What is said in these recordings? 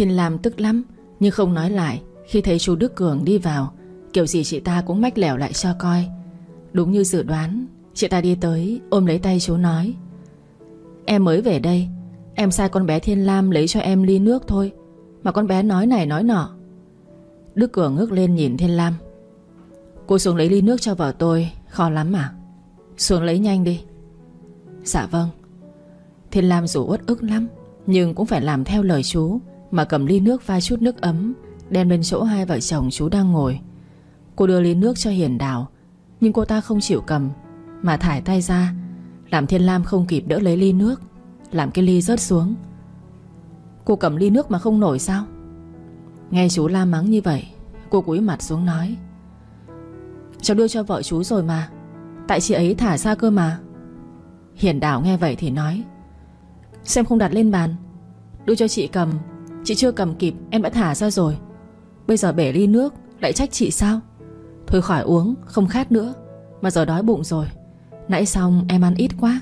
Thiên Lam tức lắm, Nhưng không nói lại, Khi thấy chú Đức Cường đi vào, Kiểu gì chị ta cũng mách lẻo lại cho coi. Đúng như dự đoán, Chị ta đi tới, ôm lấy tay chú nói, Em mới về đây, Em sai con bé Thiên Lam lấy cho em ly nước thôi, Mà con bé nói này nói nọ. Đức Cường ngước lên nhìn Thiên Lam, Cô xuống lấy ly nước cho vợ tôi, Khó lắm mà Xuống lấy nhanh đi. Dạ vâng. Thiên Lam dù uất ức lắm, Nhưng cũng phải làm theo lời chú. Mà cầm ly nước pha chút nước ấm, Đem lên chỗ hai vợ chồng chú đang ngồi. Cô đưa ly nước cho Hiền Đào, Nhưng cô ta không chịu cầm, Mà thải tay ra, Làm Thiên Lam không kịp đỡ lấy ly nước, Làm cái ly rớt xuống. Cô cầm ly nước mà không nổi sao? Nghe chú la mắng như vậy, Cô cúi mặt xuống nói, Cháu đưa cho vợ chú rồi mà, Tại chị ấy thả ra cơ mà. Hiền Đào nghe vậy thì nói, Xem không đặt lên bàn, Đưa cho chị cầm Chị chưa cầm kịp, em đã thả ra rồi. Bây giờ bể ly nước, lại trách chị sao? Thôi khỏi uống, không khát nữa. Mà giờ đói bụng rồi. Nãy xong em ăn ít quá.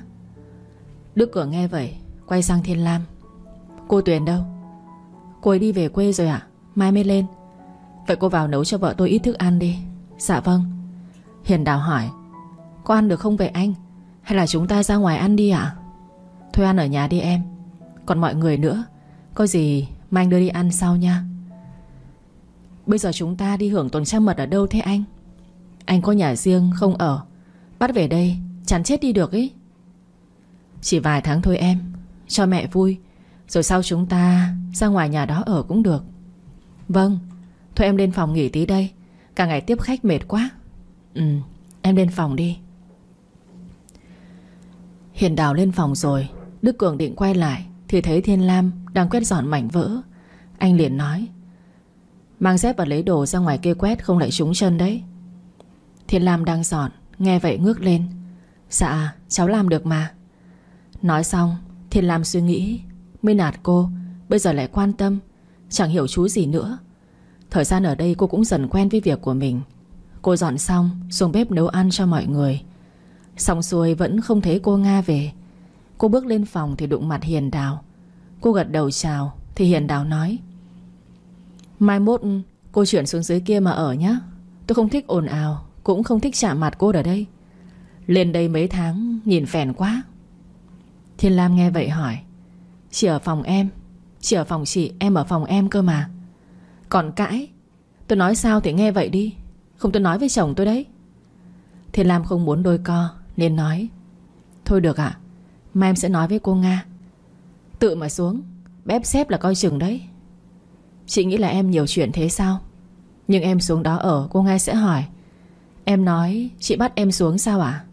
Đức cửa nghe vậy, Quay sang Thiên Lam. Cô Tuyền đâu? Cô ấy đi về quê rồi ạ. Mai mới lên. Vậy cô vào nấu cho vợ tôi ít thức ăn đi. Dạ vâng. Hiền Đào hỏi, Có ăn được không về anh? Hay là chúng ta ra ngoài ăn đi ạ? Thôi ăn ở nhà đi em. Còn mọi người nữa, Có gì mai anh đưa đi ăn sau nha. Bây giờ chúng ta đi hưởng tuần trăng mật ở đâu thế anh? Anh có nhà riêng không ở? Bắt về đây Chẳng chết đi được ý. Chỉ vài tháng thôi em, Cho mẹ vui. Rồi sau chúng ta ra ngoài nhà đó ở cũng được. Vâng Thôi em lên phòng nghỉ tí đây. Cả ngày tiếp khách mệt quá. Ừ em lên phòng đi. Hiền đào lên phòng rồi, Đức Cường định quay lại Thì thấy Thiên Lam đang quét dọn mảnh vỡ. Anh liền nói, Mang dép và lấy đồ ra ngoài kia quét, Không lại trúng chân đấy. Thiên Lam đang dọn, Nghe vậy ngước lên. Dạ cháu làm được mà. Nói xong, Thiên Lam suy nghĩ, Mới nạt cô, Bây giờ lại quan tâm, Chẳng hiểu chú gì nữa. Thời gian ở đây cô cũng dần quen với việc của mình. Cô dọn xong, Xuống bếp nấu ăn cho mọi người. Xong xuôi vẫn không thấy cô Nga về. Cô bước lên phòng thì đụng mặt Hiền Đào. Cô gật đầu chào, Thì Hiền Đào nói. Mai mốt cô chuyển xuống dưới kia mà ở nhé Tôi không thích ồn ào, Cũng không thích chạm mặt cô ở đây. Lên đây mấy tháng, nhìn phèn quá. Thiên Lam nghe vậy hỏi, Chị ở phòng em? Chị ở phòng chị, em ở phòng em cơ mà. Còn cãi? Tôi nói sao thì nghe vậy đi. Không tôi nói với chồng tôi đấy. Thiên Lam không muốn đôi co, Nên nói, Thôi được ạ, Mai em sẽ nói với cô Nga. Tự mà xuống, Bếp xếp là coi chừng đấy. Chị nghĩ là em nhiều chuyện thế sao? Nhưng em xuống đó ở, cô nghe sẽ hỏi. Em nói, chị bắt em xuống sao à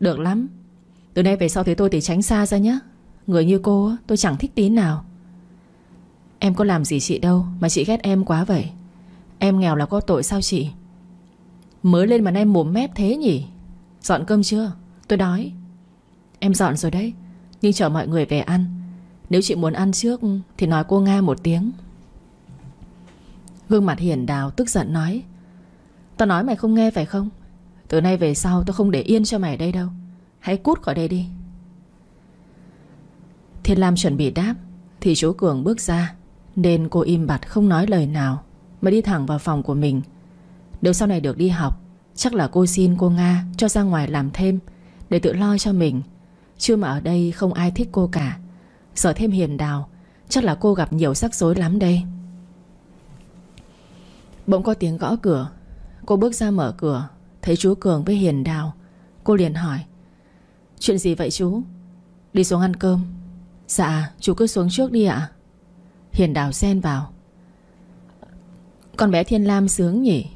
Được lắm. Từ nay về sau thấy tôi thì tránh xa ra nhé Người như cô tôi chẳng thích tí nào. Em có làm gì chị đâu, Mà chị ghét em quá vậy. Em nghèo là có tội sao chị? Mới lên mà nay mồm mép thế nhỉ? Dọn cơm chưa? Tôi đói. Em dọn rồi đấy, Nhưng chờ mọi người về ăn nếu chị muốn ăn trước Thì nói cô Nga một tiếng. Gương mặt hiền đào tức giận nói, Tao nói mày không nghe phải không? Từ nay về sau tao không để yên cho mày đây đâu. Hãy cút khỏi đây đi. Thiên Lam chuẩn bị đáp, Thì chú Cường bước ra, Nên cô im bặt không nói lời nào, Mà đi thẳng vào phòng của mình. Nếu sau này được đi học, Chắc là cô xin cô Nga cho ra ngoài làm thêm, Để tự lo cho mình. Chưa mà ở đây không ai thích cô cả. Sợ thêm hiền đào. Chắc là cô gặp nhiều rắc rối lắm đây. Bỗng có tiếng gõ cửa. Cô bước ra mở cửa. Thấy chú Cường với Hiền Đào. Cô liền hỏi, Chuyện gì vậy chú? Đi xuống ăn cơm. Dạ chú cứ xuống trước đi ạ. Hiền Đào xen vào. Con bé Thiên Lam sướng nhỉ?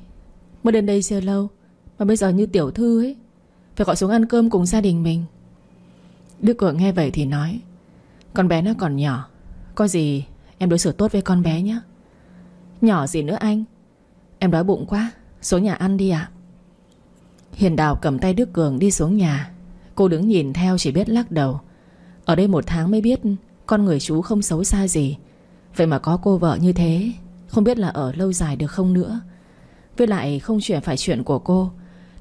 Mới đến đây chưa lâu, Mà bây giờ như tiểu thư ấy. Phải gọi xuống ăn cơm cùng gia đình mình. Đức Cường nghe vậy thì nói con bé nó còn nhỏ. Có gì em đối xử tốt với con bé nhé. Nhỏ gì nữa anh? Em đói bụng quá. Xuống nhà ăn đi ạ. Hiền Đào cầm tay Đức Cường đi xuống nhà. Cô đứng nhìn theo chỉ biết lắc đầu. Ở đây một tháng mới biết Con người chú không xấu xa gì. Vậy mà có cô vợ như thế, Không biết là ở lâu dài được không nữa. Với lại không chuyện phải chuyện của cô,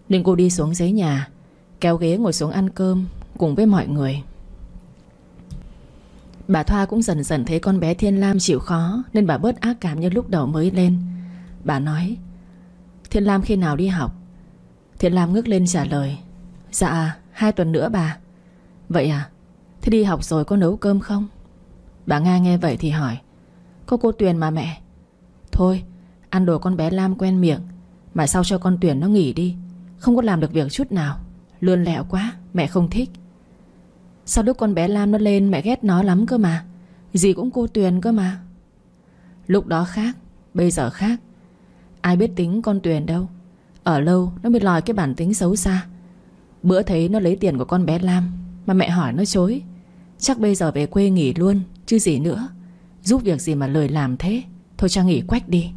Nên cô đi xuống dưới nhà, Kéo ghế ngồi xuống ăn cơm Cùng với mọi người. Bà Thoa cũng dần dần thấy con bé Thiên Lam chịu khó, Nên bà bớt ác cảm như lúc đầu mới lên. Bà nói, Thiên Lam khi nào đi học? Thiên Lam ngước lên trả lời Dạ hai tuần nữa bà. Vậy à? Thế đi học rồi có nấu cơm không? Bà Nga nghe vậy thì hỏi, Có cô Tuyền mà mẹ. Thôi, ăn đồ con bé Lam quen miệng, Mà sao cho con Tuyền nó nghỉ đi? Không có làm được việc chút nào. Lươn lẹo quá, mẹ không thích. Sao lúc con bé Lam nó lên, mẹ ghét nó lắm cơ mà. Gì cũng cô Tuyền cơ mà. Lúc đó khác, Bây giờ khác. Ai biết tính con Tuyền đâu. Ở lâu, nó mới lòi cái bản tính xấu xa. Bữa thấy nó lấy tiền của con bé Lam, Mà mẹ hỏi nó chối. Chắc bây giờ về quê nghỉ luôn, Chứ gì nữa. Giúp việc gì mà lời làm thế. Thôi cho nghỉ quách đi.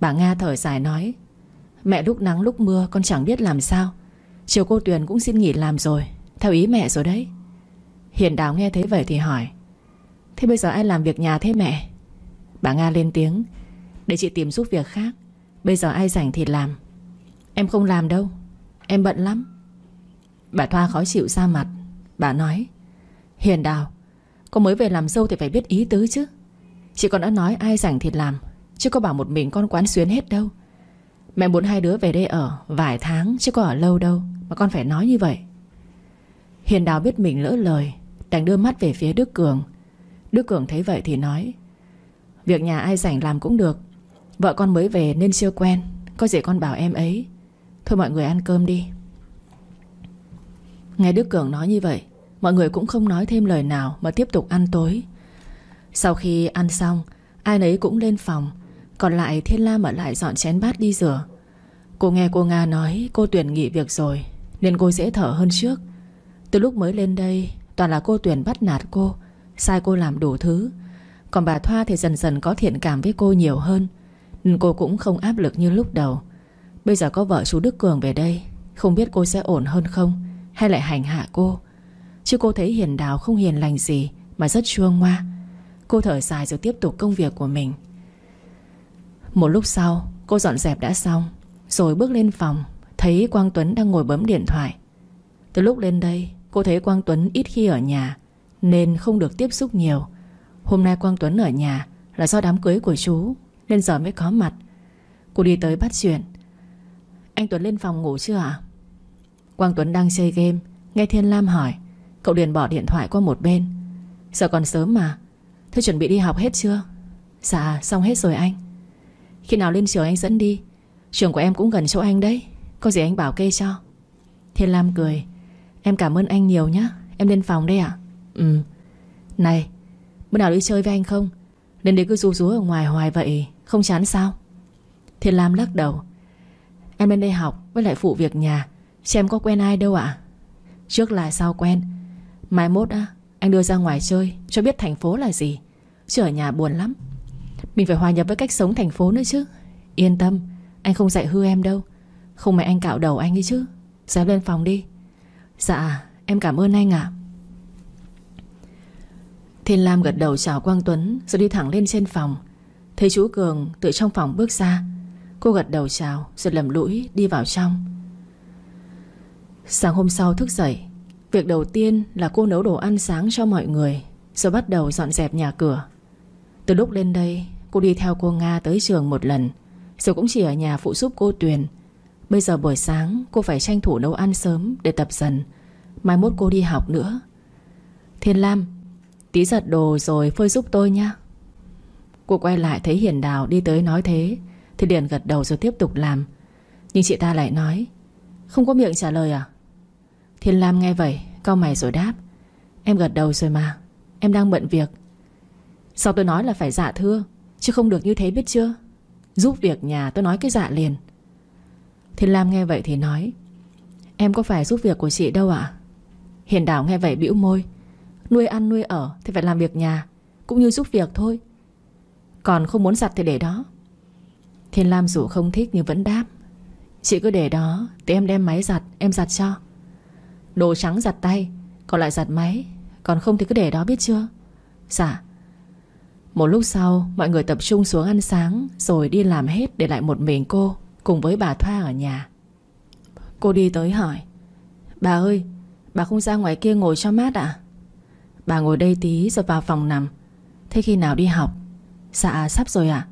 Bà Nga thở dài nói, Mẹ lúc nắng lúc mưa, con chẳng biết làm sao. Chiều cô Tuyền cũng xin nghỉ làm rồi. Theo ý mẹ rồi đấy. Hiền Đào nghe thấy vậy thì hỏi, Thế bây giờ ai làm việc nhà thế mẹ? Bà Nga lên tiếng, Để chị tìm giúp việc khác. Bây giờ ai rảnh thì làm. Em không làm đâu. Em bận lắm. Bà Thoa khó chịu ra mặt. Bà nói, Hiền Đào Cô mới về làm dâu thì phải biết ý tứ chứ. Chị còn đã nói ai rảnh thì làm, Chứ có bảo một mình con quán xuyến hết đâu. Mẹ muốn hai đứa về đây ở Vài tháng chứ có ở lâu đâu Mà con phải nói như vậy. Hiền Đào biết mình lỡ lời, Đành đưa mắt về phía Đức Cường. Đức Cường thấy vậy thì nói, Việc nhà ai rảnh làm cũng được. Vợ con mới về nên chưa quen, Có gì con bảo em ấy. Thôi mọi người ăn cơm đi. Nghe Đức Cường nói như vậy, Mọi người cũng không nói thêm lời nào Mà tiếp tục ăn tối. Sau khi ăn xong, Ai nấy cũng lên phòng, Còn lại Thiên Lam ở lại dọn chén bát đi rửa. Cô nghe cô Nga nói Cô Tuyển nghỉ việc rồi, Nên cô dễ thở hơn trước. Từ lúc mới lên đây, Toàn là cô Tuyển bắt nạt cô, Sai cô làm đủ thứ. Còn bà Thoa thì dần dần có thiện cảm với cô nhiều hơn, Nên cô cũng không áp lực như lúc đầu. Bây giờ có vợ chú Đức Cường về đây, Không biết cô sẽ ổn hơn không, Hay lại hành hạ cô? Chứ cô thấy Hiền Đào không hiền lành gì Mà rất chua ngoa. Cô thở dài rồi tiếp tục công việc của mình. Một lúc sau, Cô dọn dẹp đã xong, Rồi bước lên phòng, Thấy Quang Tuấn đang ngồi bấm điện thoại. Từ lúc lên đây Cô thấy Quang Tuấn ít khi ở nhà, Nên không được tiếp xúc nhiều. Hôm nay Quang Tuấn ở nhà Là do đám cưới của chú, Nên giờ mới có mặt. Cô đi tới bắt chuyện. Anh Tuấn lên phòng ngủ chưa ạ? Quang Tuấn đang chơi game, Nghe Thiên Lam hỏi. Cậu liền bỏ điện thoại qua một bên. Giờ còn sớm mà. Thế chuẩn bị đi học hết chưa? Dạ xong hết rồi anh. Khi nào lên trường anh dẫn đi? Trường của em cũng gần chỗ anh đấy. Có gì anh bảo kê cho. Thiên Lam cười. Em cảm ơn anh nhiều nhé Em lên phòng đây ạ. Ừ. Này, Bữa nào đi chơi với anh không? Lên đây cứ rú rú ở ngoài hoài vậy, Không chán sao? Thiên Lam lắc đầu. Em lên đây học với lại phụ việc nhà Chứ em có quen ai đâu ạ. Trước là sao quen? Mai mốt á, Anh đưa ra ngoài chơi, Cho biết thành phố là gì. Chứ ở nhà buồn lắm. Mình phải hòa nhập với cách sống thành phố nữa chứ. Yên tâm, Anh không dạy hư em đâu. Không mẹ anh cạo đầu anh đi chứ. Dẹp lên phòng đi. Dạ em cảm ơn anh ạ. Thiên Lam gật đầu chào Quang Tuấn, Rồi đi thẳng lên trên phòng. Thấy chú Cường từ trong phòng bước ra, Cô gật đầu chào, Rồi lầm lũi đi vào trong. Sáng hôm sau thức dậy, Việc đầu tiên là cô nấu đồ ăn sáng cho mọi người, Rồi bắt đầu dọn dẹp nhà cửa. Từ lúc lên đây, Cô đi theo cô Nga tới trường một lần, Rồi cũng chỉ ở nhà phụ giúp cô Tuyền. Bây giờ buổi sáng, cô phải tranh thủ nấu ăn sớm Để tập dần. Mai mốt cô đi học nữa. Thiên Lam, Tí giặt đồ rồi phơi giúp tôi nha. Cô quay lại thấy Hiền Đào đi tới nói thế, Thì liền gật đầu rồi tiếp tục làm. Nhưng chị ta lại nói, Không có miệng trả lời à? Thiên Lam nghe vậy Cao mày rồi đáp, Em gật đầu rồi mà, Em đang bận việc. Sao tôi nói là phải dạ thưa, Chứ không được như thế biết chưa? Giúp việc nhà tôi nói cái dạ liền. Thiên Lam nghe vậy thì nói, Em có phải giúp việc của chị đâu ạ? Hiền Đảo nghe vậy bĩu môi, Nuôi ăn nuôi ở thì phải làm việc nhà, Cũng như giúp việc thôi. Còn không muốn giặt thì để đó. Thiên Lam dù không thích nhưng vẫn đáp, Chị cứ để đó Thì em đem máy giặt, em giặt cho. Đồ trắng giặt tay, Còn lại giặt máy, Còn không thì cứ để đó biết chưa? Dạ. Một lúc sau, mọi người tập trung xuống ăn sáng, Rồi đi làm hết để lại một mình cô. Cùng với bà Thoa ở nhà. Cô đi tới hỏi, Bà ơi, Bà không ra ngoài kia ngồi cho mát à Bà ngồi đây tí rồi vào phòng nằm. Thế khi nào đi học? Dạ sắp rồi ạ.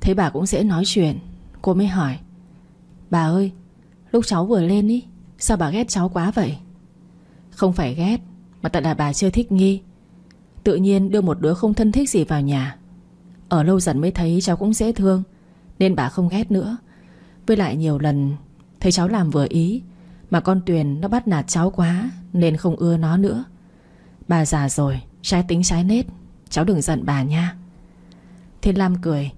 Thấy bà cũng dễ nói chuyện. Cô mới hỏi, Bà ơi, Lúc cháu vừa lên ý, Sao bà ghét cháu quá vậy? Không phải ghét, Mà tại là bà chưa thích nghi. Tự nhiên đưa một đứa không thân thích gì vào nhà. Ở lâu dần mới thấy cháu cũng dễ thương, Nên bà không ghét nữa. Với lại nhiều lần, Thấy cháu làm vừa ý, Mà con Tuyền nó bắt nạt cháu quá Nên không ưa nó nữa. Bà già rồi, Trái tính trái nết, Cháu đừng giận bà nha. Thiên Lam cười,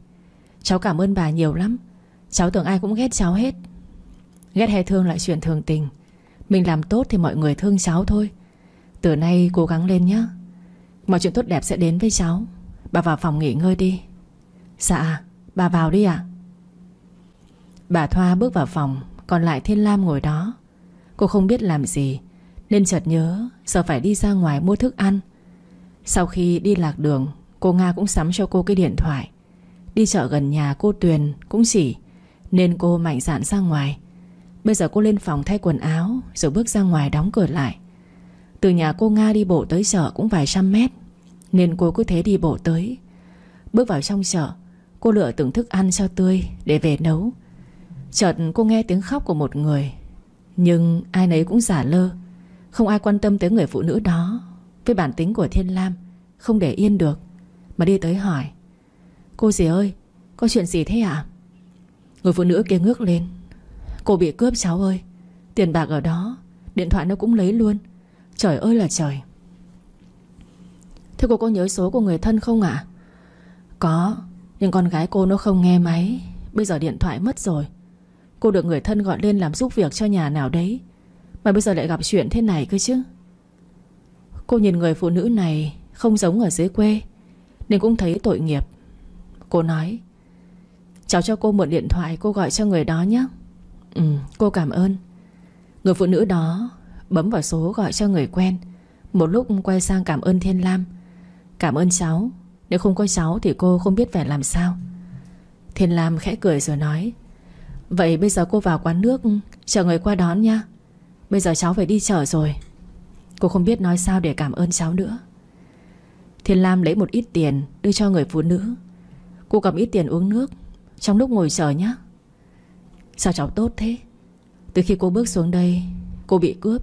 Cháu cảm ơn bà nhiều lắm, Cháu tưởng ai cũng ghét cháu hết. Ghét hay thương lại chuyện thường tình, Mình làm tốt thì mọi người thương cháu thôi. Từ nay cố gắng lên nhé Mọi chuyện tốt đẹp sẽ đến với cháu, Bà vào phòng nghỉ ngơi đi. Dạ bà vào đi ạ. Bà Thoa bước vào phòng, Còn lại Thiên Lam ngồi đó. Cô không biết làm gì, Nên chợt nhớ Giờ phải đi ra ngoài mua thức ăn. Sau khi đi lạc đường, Cô Nga cũng sắm cho cô cái điện thoại. Đi chợ gần nhà cô Tuyền cũng chỉ, Nên cô mạnh dạn ra ngoài. Bây giờ cô lên phòng thay quần áo, Rồi bước ra ngoài đóng cửa lại. Từ nhà cô Nga đi bộ tới chợ cũng vài trăm mét, Nên cô cứ thế đi bộ tới. Bước vào trong chợ, Cô lựa từng thức ăn cho tươi Để về nấu. Chợt cô nghe tiếng khóc của một người. Nhưng ai nấy cũng giả lơ. Không ai quan tâm tới người phụ nữ đó. Với bản tính của Thiên Lam, Không để yên được. Mà đi tới hỏi, Cô dì ơi, Có chuyện gì thế ạ? Người phụ nữ kia ngước lên. Cô bị cướp, cháu ơi. Tiền bạc ở đó, Điện thoại nó cũng lấy luôn. Trời ơi là trời. Thế cô có nhớ số của người thân không ạ? Có, Nhưng con gái cô nó không nghe máy. Bây giờ điện thoại mất rồi. Cô được người thân gọi lên làm giúp việc cho nhà nào đấy. Mà bây giờ lại gặp chuyện thế này cơ chứ. Cô nhìn người phụ nữ này Không giống ở dưới quê, Nên cũng thấy tội nghiệp. Cô nói, Cháu cho cô mượn điện thoại cô gọi cho người đó nhé. Ừ cô cảm ơn. Người phụ nữ đó bấm vào số gọi cho người quen. Một lúc quay sang cảm ơn Thiên Lam. Cảm ơn cháu, Nếu không có cháu thì cô không biết phải làm sao. Thiên Lam khẽ cười rồi nói Vậy bây giờ cô vào quán nước, Chờ người qua đón nha Bây giờ cháu phải đi chợ rồi. Cô không biết nói sao để cảm ơn cháu nữa. Thiên Lam lấy một ít tiền Đưa cho người phụ nữ. Cô cầm ít tiền uống nước, Trong lúc ngồi chờ nhé Sao cháu tốt thế? Từ khi cô bước xuống đây, Cô bị cướp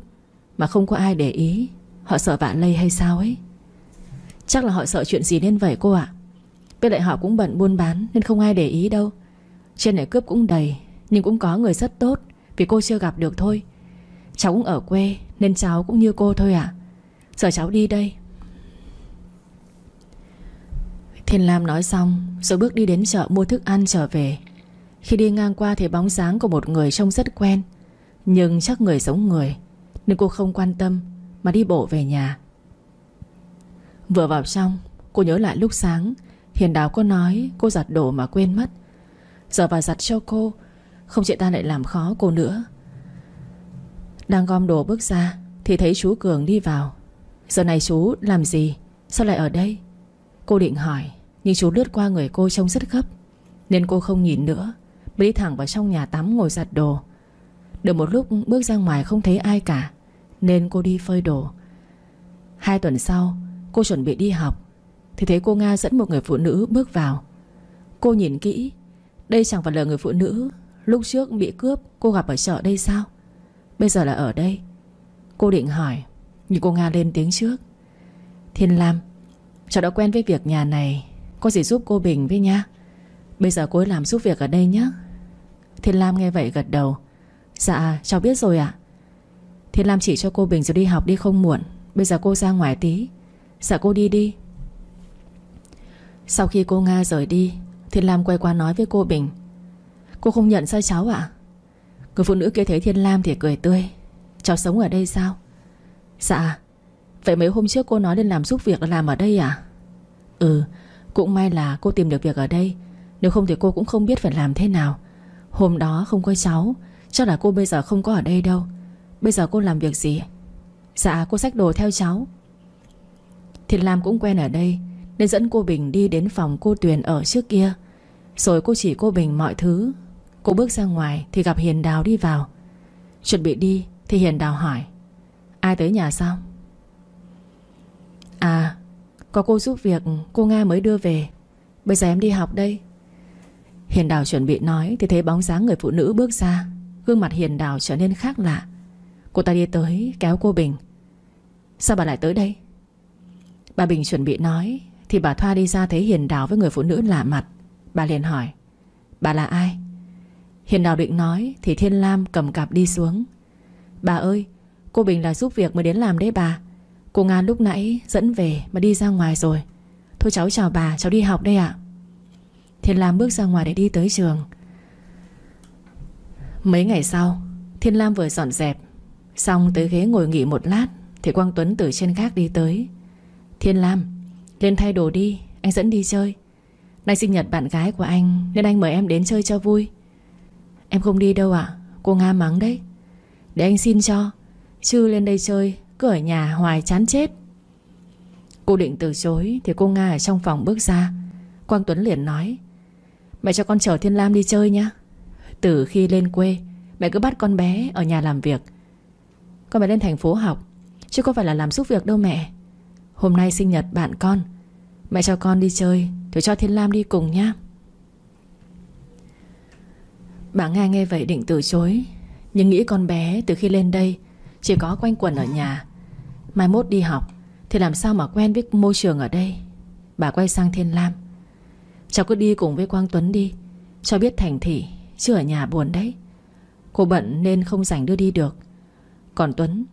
Mà không có ai để ý, Họ sợ vạn lây hay sao ấy? Chắc là họ sợ chuyện gì nên vậy cô ạ. Với lại họ cũng bận buôn bán Nên không ai để ý đâu. Trên này cướp cũng đầy nhưng cũng có người rất tốt, Vì cô chưa gặp được thôi. Cháu cũng ở quê, Nên cháu cũng như cô thôi ạ. Giờ cháu đi đây. Thiên Lam nói xong, Rồi bước đi đến chợ mua thức ăn trở về. Khi đi ngang qua thì bóng dáng của một người trông rất quen, Nhưng chắc người giống người, Nên cô không quan tâm, Mà đi bộ về nhà. Vừa vào trong, Cô nhớ lại lúc sáng, Hiền Đào có nói cô giặt đồ mà quên mất. Giờ vào giặt cho cô không chị ta lại làm khó cô nữa. Đang gom đồ bước ra, Thì thấy chú Cường đi vào. Giờ này chú làm gì? Sao lại ở đây? Cô định hỏi, Nhưng chú lướt qua người cô trông rất gấp. Nên cô không nhìn nữa Mới đi thẳng vào trong nhà tắm ngồi giặt đồ. Được một lúc bước ra ngoài không thấy ai cả, Nên cô đi phơi đồ. Hai tuần sau, Cô chuẩn bị đi học, Thì thấy cô Nga dẫn một người phụ nữ bước vào. Cô nhìn kỹ, Đây chẳng phải là người phụ nữ Lúc trước bị cướp, cô gặp ở chợ đây sao? Bây giờ là ở đây. Cô định hỏi, Nhưng cô Nga lên tiếng trước. Thiên Lam, Cháu đã quen với việc nhà này. Có gì giúp cô Bình với nha Bây giờ cô ấy làm giúp việc ở đây nhé Thiên Lam nghe vậy gật đầu. Dạ cháu biết rồi ạ. Thiên Lam chỉ cho cô Bình rồi đi học đi không muộn. Bây giờ cô ra ngoài tí. Dạ cô đi đi. Sau khi cô Nga rời đi, Thiên Lam quay qua nói với cô Bình. Cô không nhận sai cháu ạ. Người phụ nữ kia thấy Thiên Lam thì cười tươi. Cháu sống ở đây sao? Dạ Vậy mấy hôm trước cô nói lên làm giúp việc là làm ở đây à? Ừ Cũng may là cô tìm được việc ở đây. Nếu không thì cô cũng không biết phải làm thế nào. Hôm đó không có cháu, Chắc là cô bây giờ không có ở đây đâu. Bây giờ cô làm việc gì? Dạ cô xách đồ theo cháu. Thiên Lam cũng quen ở đây, Nên dẫn cô Bình đi đến phòng cô Tuyền ở trước kia. Rồi cô chỉ cô Bình mọi thứ. Cô bước ra ngoài Thì gặp Hiền Đào đi vào. Chuẩn bị đi thì Hiền Đào hỏi, Ai tới nhà sao? À Có cô giúp việc, cô Nga mới đưa về. Bây giờ em đi học đây. Hiền Đào chuẩn bị nói Thì thấy bóng dáng người phụ nữ bước ra, Gương mặt Hiền Đào trở nên khác lạ. Cô ta đi tới kéo cô Bình. Sao bà lại tới đây? Bà Bình chuẩn bị nói Thì bà Thoa đi ra thấy Hiền Đào với người phụ nữ lạ mặt. Bà liền hỏi, Bà là ai? Hiền Đào định nói Thì Thiên Lam cầm cặp đi xuống. Bà ơi, Cô Bình là giúp việc mới đến làm đấy bà. Cô Nga lúc nãy dẫn về mà đi ra ngoài rồi. Thôi cháu chào bà, Cháu đi học đây ạ. Thiên Lam bước ra ngoài để đi tới trường. Mấy ngày sau, Thiên Lam vừa dọn dẹp, Xong tới ghế ngồi nghỉ một lát Thì Quang Tuấn từ trên khác đi tới. Thiên Lam, Lên thay đồ đi, Anh dẫn đi chơi. Nay sinh nhật bạn gái của anh Nên anh mời em đến chơi cho vui. Em không đi đâu ạ. Cô Nga mắng đấy. Để anh xin cho. Chứ lên đây chơi, Cứ ở nhà hoài chán chết. Cô định từ chối, Thì cô Nga ở trong phòng bước ra. Quang Tuấn liền nói, Mẹ cho con chở Thiên Lam đi chơi nhá. Từ khi lên quê, Mẹ cứ bắt con bé ở nhà làm việc. Con bé lên thành phố học, Chứ không phải là làm giúp việc đâu mẹ. Hôm nay sinh nhật bạn con, Mẹ cho con đi chơi, Thì cho Thiên Lam đi cùng nhá. Bà Nga nghe vậy định từ chối. Nhưng nghĩ con bé từ khi lên đây Chỉ có quanh quẩn ở nhà. Mai mốt đi học, Thì làm sao mà quen với môi trường ở đây? Bà quay sang Thiên Lam. Cháu cứ đi cùng với Quang Tuấn đi. Cho biết thành thị Chứ ở nhà buồn đấy. Cô bận nên không rảnh đưa đi được. Còn Tuấn,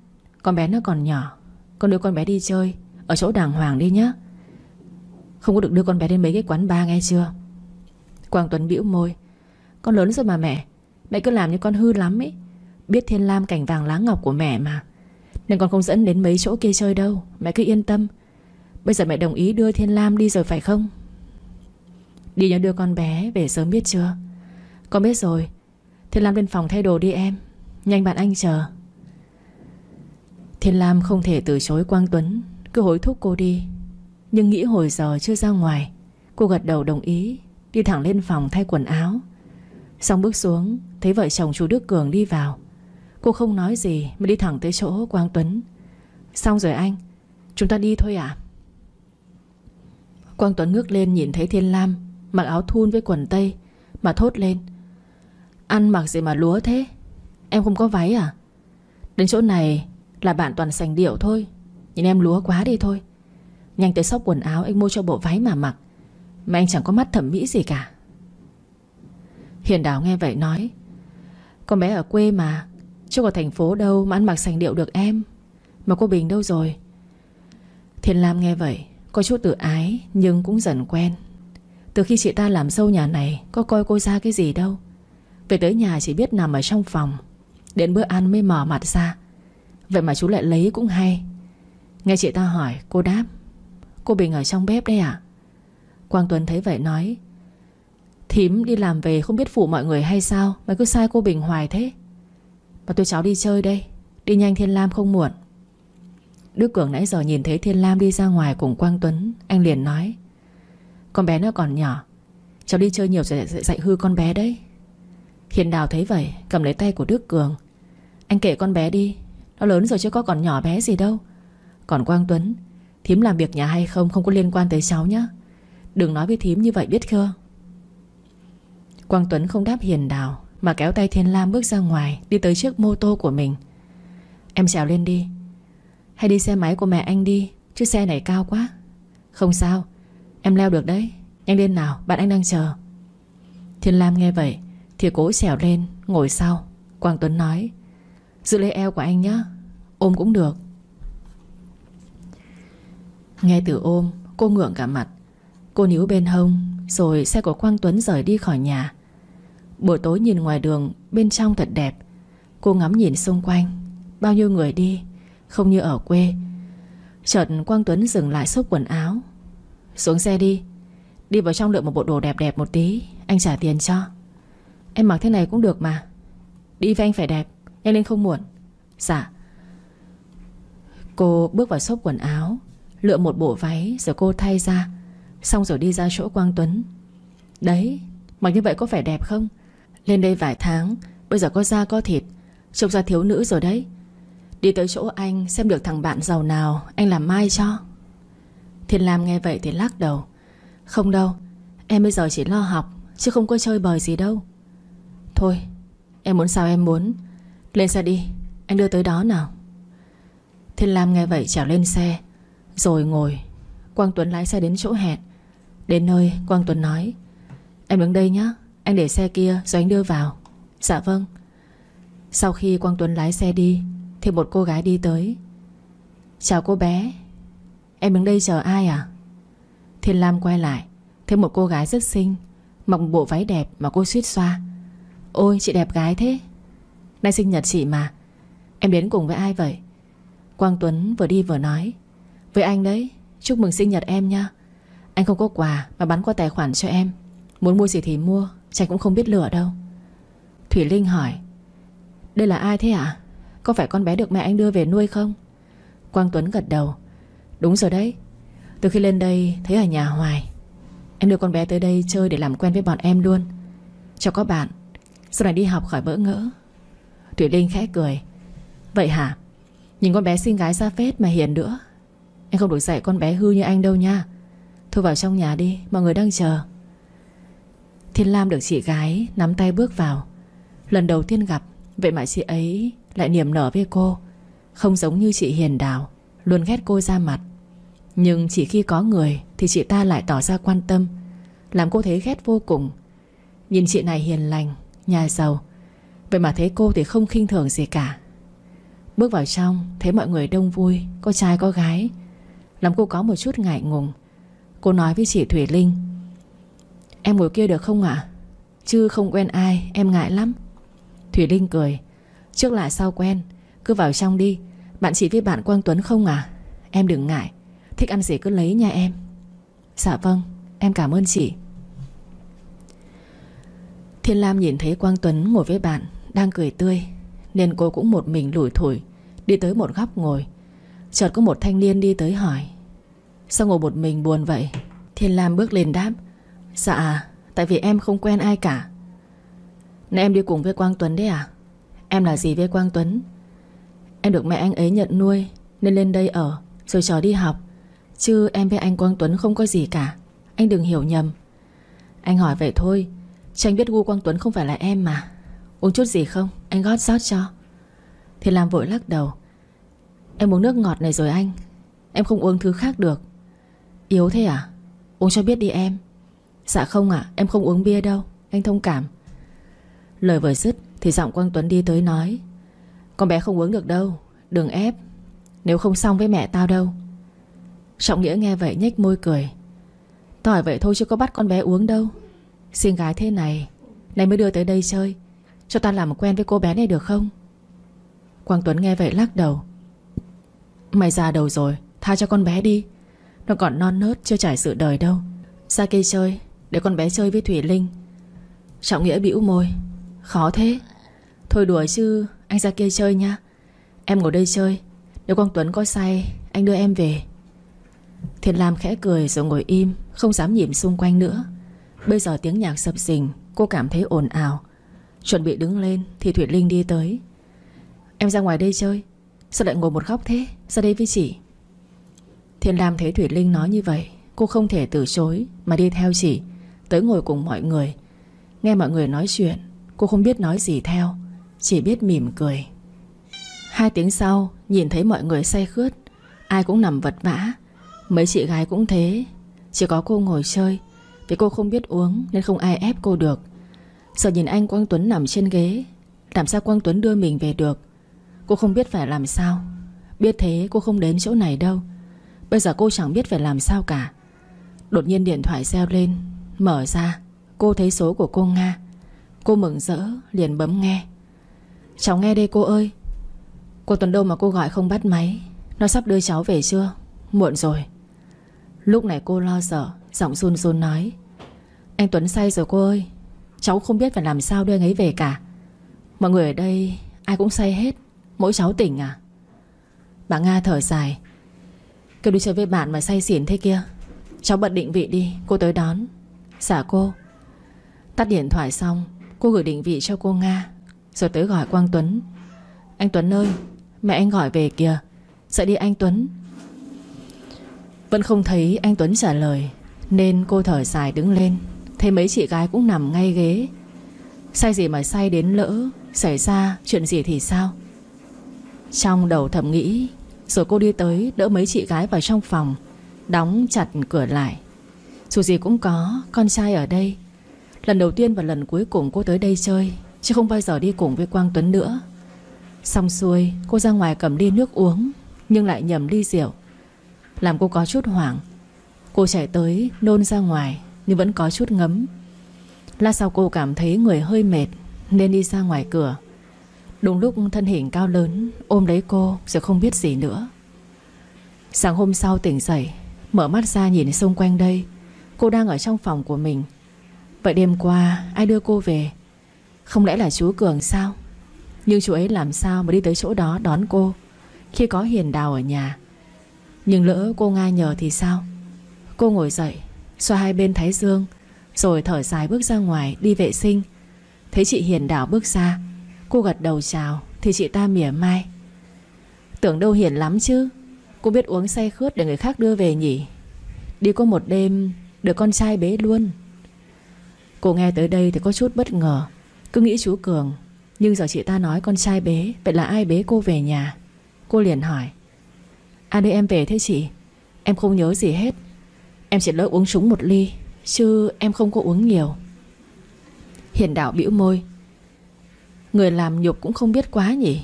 Con bé nó còn nhỏ. Con đưa con bé đi chơi, Ở chỗ đàng hoàng đi nhé Không có được đưa con bé đến mấy cái quán bar nghe chưa? Quang Tuấn bĩu môi. Con lớn rồi mà mẹ. Mẹ cứ làm như con hư lắm ấy Biết thiên lam cảnh vàng lá ngọc của mẹ mà. Nên con không dẫn đến mấy chỗ kia chơi đâu. Mẹ cứ yên tâm. Bây giờ mẹ đồng ý đưa thiên lam đi rồi phải không? Đi nhớ đưa con bé về sớm biết chưa? Con biết rồi. Thiên Lam lên phòng thay đồ đi em. Nhanh bạn anh chờ. Thiên Lam không thể từ chối Quang Tuấn. Cứ hối thúc cô đi. Nhưng nghĩ hồi giờ chưa ra ngoài, Cô gật đầu đồng ý, Đi thẳng lên phòng thay quần áo. Xong bước xuống, Thấy vợ chồng chú Đức Cường đi vào. Cô không nói gì mà đi thẳng tới chỗ Quang Tuấn. Xong rồi anh, Chúng ta đi thôi à Quang Tuấn ngước lên nhìn thấy Thiên Lam, Mặc áo thun với quần tây, Mà thốt lên. Ăn mặc gì mà lúa thế? Em không có váy à? Đến chỗ này là bạn toàn sành điệu thôi. Nhìn em lúa quá đi thôi. Nhanh tới sóc quần áo anh mua cho bộ váy mà mặc. Mà anh chẳng có mắt thẩm mỹ gì cả. Hiền Đào nghe vậy nói, Con bé ở quê mà Chứ có thành phố đâu mà ăn mặc sành điệu được em. Mà cô Bình đâu rồi? Thiên Lam nghe vậy, Có chút tự ái nhưng cũng dần quen. Từ khi chị ta làm sâu nhà này, Có coi cô ra cái gì đâu. Về tới nhà chỉ biết nằm ở trong phòng, Đến bữa ăn mới mở mặt ra. Vậy mà chú lại lấy cũng hay. Nghe chị ta hỏi, cô đáp, Cô Bình ở trong bếp đấy à Quang Tuấn thấy vậy nói Thím đi làm về không biết phụ mọi người hay sao mày cứ sai cô Bình hoài thế. Mà tôi cháu đi chơi đây Đi nhanh Thiên Lam không muộn. Đức Cường nãy giờ nhìn thấy Thiên Lam đi ra ngoài cùng Quang Tuấn Anh liền nói Con bé nó còn nhỏ Cháu đi chơi nhiều sẽ dạy, hư con bé đấy. Hiền Đào thấy vậy Cầm lấy tay của Đức Cường Anh kể con bé đi Nó lớn rồi chứ có còn nhỏ bé gì đâu. Còn Quang Tuấn Thím làm việc nhà hay không không có liên quan tới cháu nhé Đừng nói với thím như vậy biết chưa? Quang Tuấn không đáp Hiền Đào, Mà kéo tay Thiên Lam bước ra ngoài, Đi tới chiếc mô tô của mình. Em trèo lên đi. Hay đi xe máy của mẹ anh đi, Chứ xe này cao quá. Không sao, Em leo được đấy. Nhanh lên nào, bạn anh đang chờ. Thiên Lam nghe vậy, Thì cố trèo lên, Ngồi sau. Quang Tuấn nói, Giữ lấy eo của anh nhé Ôm cũng được. Nghe từ ôm, Cô ngượng cả mặt. Cô níu bên hông rồi xe của Quang Tuấn rời đi khỏi nhà. Buổi tối nhìn ngoài đường, Bên trong thật đẹp. Cô ngắm nhìn xung quanh. Bao nhiêu người đi, Không như ở quê. Chợt Quang Tuấn dừng lại xốc quần áo. Xuống xe đi. Đi vào trong lựa một bộ đồ đẹp đẹp một tí. Anh trả tiền cho. Em mặc thế này cũng được mà. Đi với anh phải đẹp Nhanh lên không muộn. Dạ. Cô bước vào xốp quần áo Lựa một bộ váy rồi cô thay ra. Xong rồi đi ra chỗ Quang Tuấn. Đấy, Mặc như vậy có vẻ đẹp không? Lên đây vài tháng, Bây giờ có da có thịt, Trông ra thiếu nữ rồi đấy. Đi tới chỗ anh xem được thằng bạn giàu nào, Anh làm mai cho. Thiên Lam nghe vậy thì lắc đầu. Không đâu, Em bây giờ chỉ lo học, Chứ không có chơi bời gì đâu. Thôi, em muốn sao em muốn. Lên xe đi, Anh đưa tới đó nào. Thiên Lam nghe vậy trèo lên xe, Rồi ngồi. Quang Tuấn lái xe đến chỗ hẹn. Đến nơi, Quang Tuấn nói. Em đứng đây nhé Anh để xe kia rồi anh đưa vào. Dạ vâng. Sau khi Quang Tuấn lái xe đi, Thì một cô gái đi tới. Chào cô bé. Em đứng đây chờ ai à? Thiên Lam quay lại, Thấy một cô gái rất xinh, Mặc bộ váy đẹp mà cô suýt xoa. Ôi, chị đẹp gái thế. Nay sinh nhật chị mà. Em đến cùng với ai vậy? Quang Tuấn vừa đi vừa nói. Với anh đấy, Chúc mừng sinh nhật em nha. Anh không có quà mà bắn qua tài khoản cho em. Muốn mua gì thì mua chàng cũng không biết lựa đâu. Thủy Linh hỏi, Đây là ai thế ạ? À? Có phải con bé được mẹ anh đưa về nuôi không? Quang Tuấn gật đầu, Đúng rồi đấy. Từ khi lên đây thấy ở nhà hoài, Em đưa con bé tới đây chơi để làm quen với bọn em luôn. Cho có bạn, Sau này đi học khỏi bỡ ngỡ. Thủy Linh khẽ cười, Vậy hả? Nhìn con bé xinh gái ra phết mà hiền nữa. Anh không đủ dạy con bé hư như anh đâu nha. Thôi vào trong nhà đi Mọi người đang chờ. Thiên Lam được chị gái nắm tay bước vào. Lần đầu tiên gặp Vậy mà chị ấy lại niềm nở với cô. Không giống như chị Hiền Đào Luôn ghét cô ra mặt. Nhưng chỉ khi có người Thì chị ta lại tỏ ra quan tâm Làm cô thấy ghét vô cùng. Nhìn chị này hiền lành, nhà giàu Vậy mà thấy cô thì không khinh thường gì cả. Bước vào trong Thấy mọi người đông vui Có trai có gái. Làm cô có một chút ngại ngùng Cô nói với chị Thủy Linh. Em ngồi kia được không ạ? Chứ không quen ai, em ngại lắm. Thủy Linh cười. Trước lại sau quen? Cứ vào trong đi. Bạn chị với bạn Quang Tuấn không à Em đừng ngại. Thích ăn gì cứ lấy nha em. Dạ vâng Em cảm ơn chị. Thiên Lam nhìn thấy Quang Tuấn ngồi với bạn, Đang cười tươi. Nên cô cũng một mình lủi thủi, Đi tới một góc ngồi. Chợt có một thanh niên đi tới hỏi Sao ngồi một mình buồn vậy? Thiên Lam bước lên đáp. Dạ Tại vì em không quen ai cả. Nãy em đi cùng với Quang Tuấn đấy à? Em là gì với Quang Tuấn? Em được mẹ anh ấy nhận nuôi, Nên lên đây ở, Rồi trò đi học. Chứ em với anh Quang Tuấn không có gì cả. Anh đừng hiểu nhầm. Anh hỏi vậy thôi, Chứ anh biết gu Quang Tuấn không phải là em mà. Uống chút gì không? Anh gót rót cho. Thì làm vội lắc đầu. Em uống nước ngọt này rồi anh. Em không uống thứ khác được. Yếu thế à? Uống cho biết đi em. Dạ không ạ, em không uống bia đâu, Anh thông cảm. Lời vừa dứt thì giọng Quang Tuấn đi tới nói, Con bé không uống được đâu, Đừng ép. Nếu không xong với mẹ tao đâu. Trọng Nghĩa nghe vậy nhếch môi cười, Tao hỏi vậy thôi chứ có bắt con bé uống đâu. Xin gái thế này Này mới đưa tới đây chơi, Cho tao làm quen với cô bé này được không? Quang Tuấn nghe vậy lắc đầu, Mày già đầu rồi, Tha cho con bé đi. Nó còn non nớt, chưa trải sự đời đâu. Ra cây chơi, Để con bé chơi với Thủy Linh. Trọng Nghĩa bĩu môi. Khó thế. Thôi đùa chứ, anh ra kia chơi nha. Em ngồi đây chơi. Nếu Quang Tuấn có say, Anh đưa em về. Thiệt Lam khẽ cười rồi ngồi im, Không dám nhìn xung quanh nữa. Bây giờ tiếng nhạc sập sình, Cô cảm thấy ồn ào. Chuẩn bị đứng lên thì Thủy Linh đi tới. Em ra ngoài đây chơi. Sao lại ngồi một góc thế? Ra đây với chị. Thiên Lam thấy Thủy Linh nói như vậy, Cô không thể từ chối Mà đi theo chị, Tới ngồi cùng mọi người. Nghe mọi người nói chuyện, Cô không biết nói gì theo, Chỉ biết mỉm cười. Hai tiếng sau, Nhìn thấy mọi người say khướt, Ai cũng nằm vật vã. Mấy chị gái cũng thế, Chỉ có cô ngồi chơi, Vì cô không biết uống Nên không ai ép cô được. Giờ nhìn anh Quang Tuấn nằm trên ghế, Làm sao Quang Tuấn đưa mình về được? Cô không biết phải làm sao, Biết thế cô không đến chỗ này đâu. Bây giờ cô chẳng biết phải làm sao cả. Đột nhiên điện thoại reo lên, Mở ra, Cô thấy số của cô Nga. Cô mừng rỡ, liền bấm nghe. Cháu nghe đây cô ơi. Cô Tuấn đâu mà cô gọi không bắt máy? Nó sắp đưa cháu về chưa? Muộn rồi. Lúc này cô lo sợ, Giọng run run nói. Anh Tuấn say rồi cô ơi. Cháu không biết phải làm sao đưa anh ấy về cả. Mọi người ở đây, ai cũng say hết. Mỗi cháu tỉnh à? Bà Nga thở dài. Kêu đi chơi với bạn mà say xỉn thế kia. Cháu bật định vị đi, Cô tới đón. Xả cô. Tắt điện thoại xong, Cô gửi định vị cho cô Nga, Rồi tới gọi Quang Tuấn. Anh Tuấn ơi, Mẹ anh gọi về kìa. Sẽ đi anh Tuấn. Vẫn không thấy anh Tuấn trả lời, Nên cô thở dài đứng lên. Thấy mấy chị gái cũng nằm ngay ghế. Say gì mà say đến lỡ, Xảy ra chuyện gì thì sao? Trong đầu thầm nghĩ rồi cô đi tới đỡ mấy chị gái vào trong phòng, Đóng chặt cửa lại. Dù gì cũng có, Con trai ở đây. Lần đầu tiên và lần cuối cùng cô tới đây chơi, Chứ không bao giờ đi cùng với Quang Tuấn nữa. Xong xuôi, cô ra ngoài cầm ly nước uống, Nhưng lại nhầm ly rượu. Làm cô có chút hoảng. Cô chạy tới, nôn ra ngoài, Nhưng vẫn có chút ngấm. Lát sau cô cảm thấy người hơi mệt, Nên đi ra ngoài cửa. Đúng lúc thân hình cao lớn, Ôm lấy cô, rồi không biết gì nữa. Sáng hôm sau tỉnh dậy, Mở mắt ra nhìn xung quanh đây. Cô đang ở trong phòng của mình. Vậy đêm qua, ai đưa cô về? Không lẽ là chú Cường sao? Nhưng chú ấy làm sao mà đi tới chỗ đó đón cô, Khi có hiền đào ở nhà? Nhưng lỡ cô Nga nhờ thì sao? Cô ngồi dậy, Xoa hai bên thái dương, Rồi thở dài bước ra ngoài đi vệ sinh. Thấy chị Hiền Đào bước ra Cô gật đầu chào, Thì chị ta mỉa mai. Tưởng đâu hiền lắm chứ, Cô biết uống say khướt để người khác đưa về nhỉ? Đi có một đêm Được con trai bế luôn. Cô nghe tới đây thì có chút bất ngờ, Cứ nghĩ chú Cường, Nhưng giờ chị ta nói con trai bế, Vậy là ai bế cô về nhà? Cô liền hỏi. À đây em về thế chị, Em không nhớ gì hết. Em chỉ lỡ uống trúng một ly, Chứ em không có uống nhiều. Hiền đạo bĩu môi. Người làm nhục cũng không biết quá nhỉ?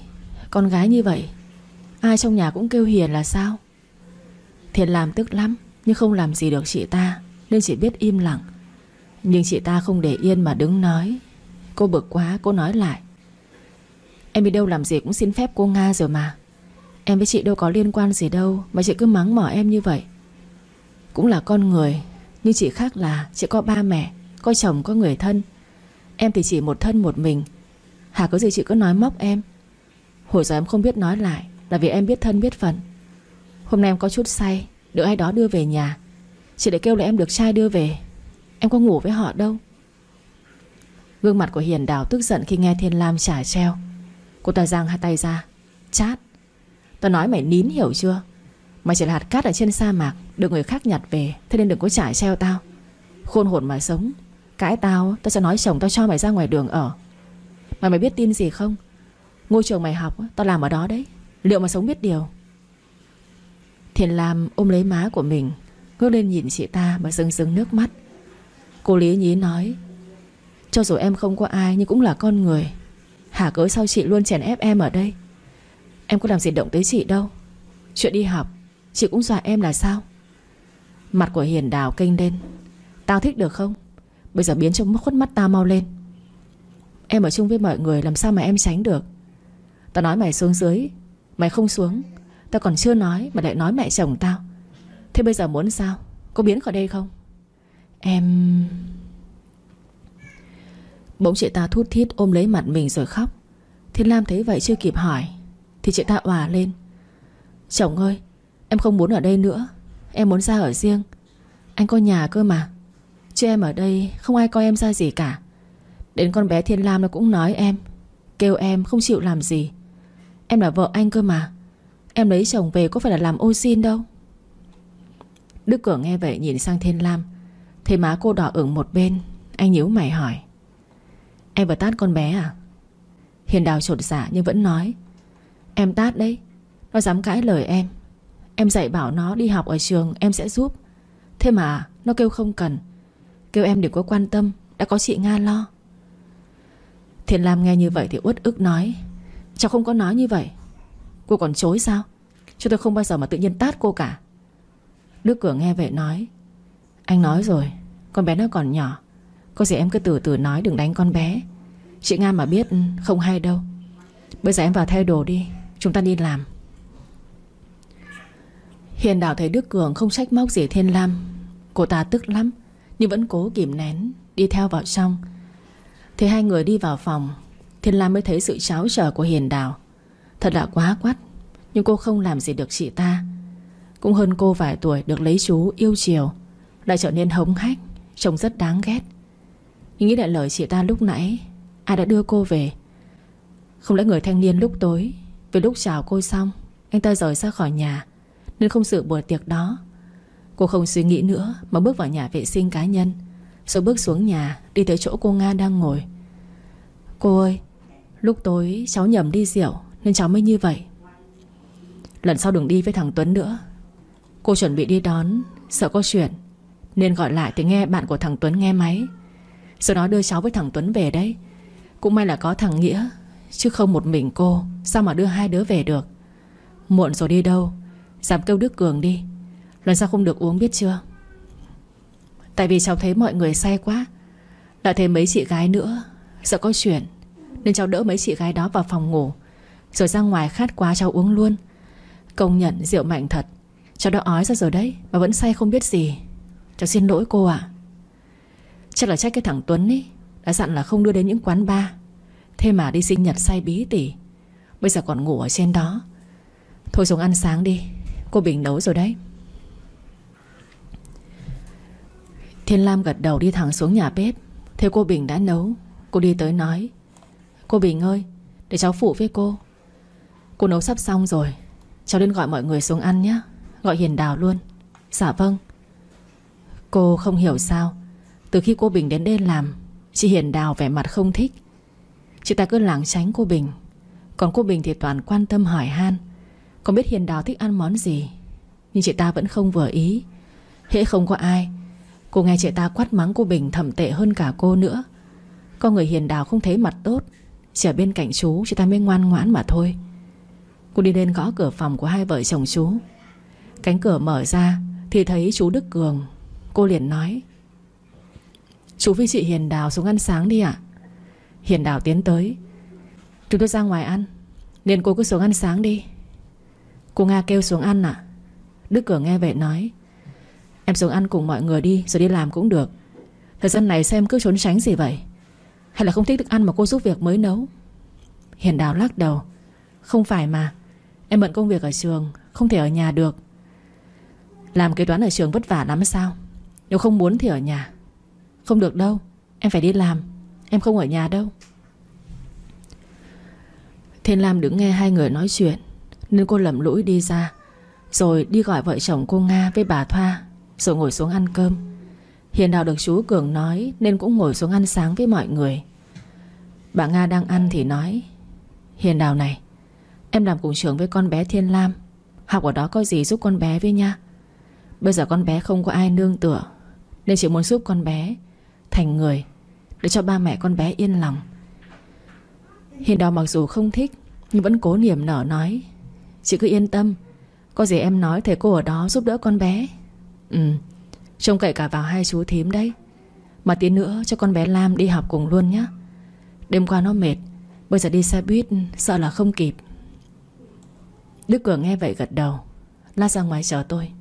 Con gái như vậy, Ai trong nhà cũng kêu Hiền là sao? Thiệt làm tức lắm, Nhưng không làm gì được chị ta, Nên chỉ biết im lặng. Nhưng chị ta không để yên mà đứng nói. Cô bực quá, cô nói lại. Em đi đâu làm gì cũng xin phép cô Nga rồi mà. Em với chị đâu có liên quan gì đâu, Mà chị cứ mắng mỏ em như vậy. Cũng là con người, Nhưng chị khác là chị có ba mẹ, Có chồng, có người thân. Em thì chỉ một thân một mình Hà có gì chị cứ nói móc em. Hồi giờ em không biết nói lại, Là vì em biết thân biết phận. Hôm nay em có chút say Được ai đó đưa về nhà. Chị để kêu là em được trai đưa về. Em có ngủ với họ đâu. Gương mặt của Hiền Đào tức giận khi nghe Thiên Lam trả treo. Cô ta giang hai tay ra, Chát. Tao nói mày nín hiểu chưa? Mày chỉ là hạt cát ở trên sa mạc, Được người khác nhặt về, Thế nên đừng có trải treo tao. Khôn hồn mà sống. Cãi tao Tao sẽ nói chồng tao cho mày ra ngoài đường ở. Mà mày biết tin gì không? Ngôi trường mày học Tao làm ở đó đấy. Liệu mà sống biết điều? Thiền Lam ôm lấy má của mình, Ngước lên nhìn chị ta mà rưng rưng nước mắt. Cô Lý nhí nói, Cho dù em không có ai Nhưng cũng là con người. Hả cớ sao chị luôn chèn ép em ở đây? Em có làm gì động tới chị đâu. Chuyện đi học, Chị cũng dọa em là sao? Mặt của Hiền Đào kênh lên Tao thích được không? Bây giờ biến trong khuất mắt tao mau lên. Em ở chung với mọi người, làm sao mà em tránh được? Tao nói mày xuống dưới, Mày không xuống. Tao còn chưa nói, mà lại nói mẹ chồng tao. Thế bây giờ muốn sao? Có biến khỏi đây không? Em... Bỗng chị ta thút thít ôm lấy mặt mình rồi khóc. Thiên Lam thấy vậy chưa kịp hỏi, Thì chị ta òa lên. Chồng ơi, Em không muốn ở đây nữa. Em muốn ra ở riêng. Anh có nhà cơ mà. Chứ em ở đây không ai coi em ra gì cả. Đến con bé Thiên Lam nó cũng nói, em, Kêu em không chịu làm gì. Em là vợ anh cơ mà. Em lấy chồng về có phải là làm ô xin đâu. Đức Cường nghe vậy nhìn sang Thiên Lam, Thấy má cô đỏ ửng một bên, Anh nhíu mày hỏi, Em vừa tát con bé à? Hiền đào trột dạ nhưng vẫn nói, Em tát đấy, Nó dám cãi lời em. Em dạy bảo nó đi học ở trường, em sẽ giúp. Thế mà nó kêu không cần. Kêu em đừng có quan tâm, Đã có chị Nga lo. Thiên Lam nghe như vậy thì uất ức nói, Cháu không có nói như vậy. Cô còn chối sao? Chứ tôi không bao giờ mà tự nhiên tát cô cả. Đức Cường nghe vậy nói, Anh nói rồi, Con bé nó còn nhỏ. Có gì em cứ từ từ nói, đừng đánh con bé. Chị Nga mà biết không hay đâu. Bây giờ em vào thay đồ đi, Chúng ta đi làm. Hiền đảo thấy Đức Cường không trách móc gì Thiên Lam, Cô ta tức lắm, Nhưng vẫn cố kìm nén, Đi theo vào trong. Thế hai người đi vào phòng, Thiên Lam mới thấy sự cháo trở của Hiền Đào. Thật là quá quắt, Nhưng cô không làm gì được chị ta. Cũng hơn cô vài tuổi được lấy chú yêu chiều, Lại trở nên hống hách, Trông rất đáng ghét. Nhưng nghĩ lại lời chị ta lúc nãy, Ai đã đưa cô về? Không lẽ người thanh niên lúc tối, Vì lúc chào cô xong, Anh ta rời ra khỏi nhà, Nên không sự buổi tiệc đó. Cô không suy nghĩ nữa Mà bước vào nhà vệ sinh cá nhân, Rồi bước xuống nhà, Đi tới chỗ cô Nga đang ngồi. Cô ơi, Lúc tối cháu nhầm đi rượu Nên cháu mới như vậy. Lần sau đừng đi với thằng Tuấn nữa. Cô chuẩn bị đi đón, Sợ có chuyện, Nên gọi lại thì nghe bạn của thằng Tuấn nghe máy. Sau đó đưa cháu với thằng Tuấn về đấy. Cũng may là có thằng Nghĩa, Chứ không một mình cô, Sao mà đưa hai đứa về được? Muộn rồi đi đâu, Dám kêu Đức Cường đi. Lần sau không được uống biết chưa? Tại vì cháu thấy mọi người say quá. Lại thêm mấy chị gái nữa Sợ có chuyện, Nên cháu đỡ mấy chị gái đó vào phòng ngủ. Rồi ra ngoài khát quá cháu uống luôn. Công nhận rượu mạnh thật. Cháu đã ói ra rồi đấy, Mà vẫn say không biết gì. Cháu xin lỗi cô ạ. Chắc là trách cái thằng Tuấn ấy Đã dặn là không đưa đến những quán bar. Thế mà đi sinh nhật say bí tỉ. Bây giờ còn ngủ ở trên đó. Thôi xuống ăn sáng đi, Cô Bình nấu rồi đấy. Thiên Lam gật đầu đi thẳng xuống nhà bếp. Thấy cô Bình đã nấu. Cô đi tới nói, Cô Bình ơi, Để cháu phụ với cô. Cô nấu sắp xong rồi, Cháu đến gọi mọi người xuống ăn nhé. Gọi Hiền Đào luôn. Dạ vâng. Cô không hiểu sao, Từ khi cô Bình đến đây làm, Chị Hiền Đào vẻ mặt không thích. Chị ta cứ lảng tránh cô Bình. Còn cô Bình thì toàn quan tâm hỏi han Còn biết Hiền Đào thích ăn món gì? Nhưng chị ta vẫn không vừa ý. Hễ không có ai, Cô nghe chị ta quát mắng cô Bình thầm tệ hơn cả cô nữa. Con người Hiền Đào không thấy mặt tốt. Chỉ ở bên cạnh chú, Chị ta mới ngoan ngoãn mà thôi. Cô đi lên gõ cửa phòng của hai vợ chồng chú. Cánh cửa mở ra Thì thấy chú Đức Cường. Cô liền nói, Chú với chị Hiền Đào xuống ăn sáng đi ạ. Hiền Đào tiến tới, Chúng tôi ra ngoài ăn, Nên cô cứ xuống ăn sáng đi. Cô Nga kêu xuống ăn ạ. Đức Cường nghe vậy nói, Em xuống ăn cùng mọi người đi, Rồi đi làm cũng được. Thời gian này xem cứ trốn tránh gì vậy. Hay là không thích thức ăn mà cô giúp việc mới nấu? Hiền Đào lắc đầu. Không phải mà. Em bận công việc ở trường, Không thể ở nhà được. Làm kế toán ở trường vất vả lắm sao? Nếu không muốn thì ở nhà. Không được đâu, Em phải đi làm. Em không ở nhà đâu. Thiên Lam đứng nghe hai người nói chuyện, Nên cô lầm lũi đi ra, Rồi đi gọi vợ chồng cô Nga với bà Thoa, Rồi ngồi xuống ăn cơm. Hiền Đào được chú Cường nói Nên cũng ngồi xuống ăn sáng với mọi người. Bà Nga đang ăn thì nói, Hiền Đào này, Em làm cùng trường với con bé Thiên Lam, Học ở đó có gì giúp con bé với nha? Bây giờ con bé không có ai nương tựa, Nên chỉ muốn giúp con bé Thành người Để cho ba mẹ con bé yên lòng. Hiền đào mặc dù không thích, Nhưng vẫn cố niềm nở nói, Chị cứ yên tâm, Có gì em nói thầy cô ở đó giúp đỡ con bé. Ừ Trông cậy cả vào hai chú thím đấy. Mà tí nữa cho con bé Lam đi học cùng luôn nhé Đêm qua nó mệt, Bây giờ đi xe buýt, Sợ là không kịp. Đức Cường nghe vậy gật đầu La ra ngoài chờ tôi.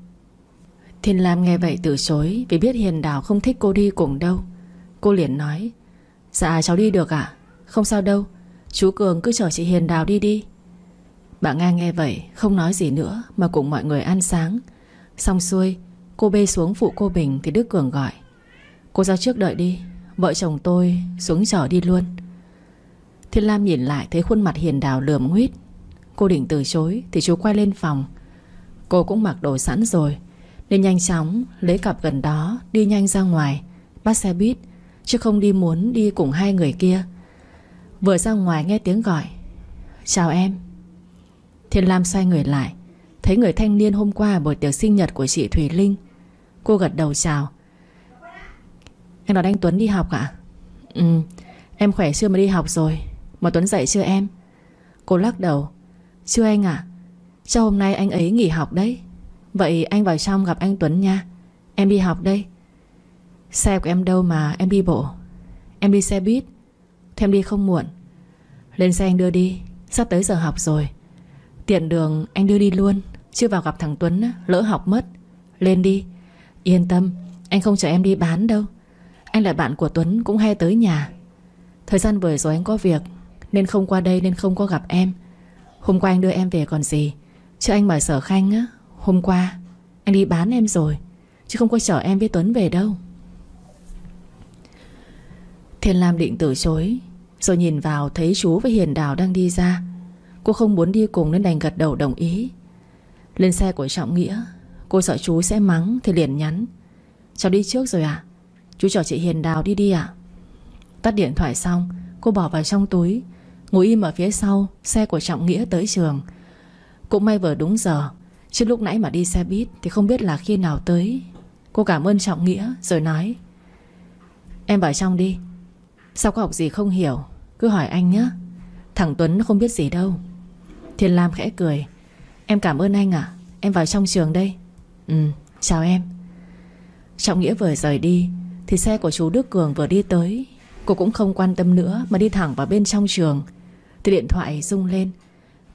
Thiên Lam nghe vậy từ chối Vì biết Hiền Đào không thích cô đi cùng đâu. Cô liền nói Dạ cháu đi được ạ. Không sao đâu, Chú Cường cứ chở chị Hiền Đào đi đi. Bà Nga nghe vậy, Không nói gì nữa Mà cùng mọi người ăn sáng. Xong xuôi Cô bê xuống phụ cô Bình Thì Đức Cường gọi. Cô ra trước đợi đi, Vợ chồng tôi xuống chở đi luôn. Thiên Lam nhìn lại thấy khuôn mặt Hiền Đào lườm nguyết. Cô định từ chối Thì chú quay lên phòng. Cô cũng mặc đồ sẵn rồi, Nên nhanh chóng lấy cặp gần đó Đi nhanh ra ngoài, Bắt xe buýt, Chứ không đi muốn đi cùng hai người kia. Vừa ra ngoài nghe tiếng gọi. Chào em. Thiên Lam xoay người lại, Thấy người thanh niên hôm qua buổi tiệc sinh nhật của chị Thùy Linh Cô gật đầu chào. Em đón anh Tuấn đi học ạ? Ừ. Em khỏe chưa mà đi học rồi? Mà Tuấn dậy chưa em? Cô lắc đầu. Chưa anh à Cho hôm nay anh ấy nghỉ học đấy? Vậy anh vào trong gặp anh Tuấn nha. Em đi học đây. Xe của em đâu mà em đi bộ? Em đi xe buýt. Thì em đi không muộn. Lên xe anh đưa đi. Sắp tới giờ học rồi. Tiện đường anh đưa đi luôn. Chưa vào gặp thằng Tuấn lỡ học mất. Lên đi Yên tâm, Anh không chở em đi bán đâu. Anh là bạn của Tuấn cũng hay tới nhà. Thời gian vừa rồi anh có việc, Nên không qua đây nên không có gặp em. Hôm qua anh đưa em về còn gì? Chứ anh mời sở khanh á, Hôm qua anh đi bán em rồi, Chứ không có chở em với Tuấn về đâu. Thiên Lam định từ chối, Rồi nhìn vào thấy chú với Hiền Đào đang đi ra. Cô không muốn đi cùng nên đành gật đầu đồng ý. Lên xe của Trọng Nghĩa Cô sợ chú sẽ mắng Thì liền nhắn. Cháu đi trước rồi à Chú chở chị Hiền Đào đi đi ạ. Tắt điện thoại xong, Cô bỏ vào trong túi, Ngồi im ở phía sau, Xe của Trọng Nghĩa tới trường. Cũng may vừa đúng giờ, Chứ lúc nãy mà đi xe buýt Thì không biết là khi nào tới. Cô cảm ơn Trọng Nghĩa rồi nói, Em vào trong đi. Sao có học gì không hiểu, Cứ hỏi anh nhé Thằng Tuấn nó không biết gì đâu. Thiên Lam khẽ cười, Em cảm ơn anh ạ. Em vào trong trường đây. Ừ chào em. Trọng Nghĩa vừa rời đi, Thì xe của chú Đức Cường vừa đi tới. Cô cũng không quan tâm nữa Mà đi thẳng vào bên trong trường. Thì điện thoại rung lên.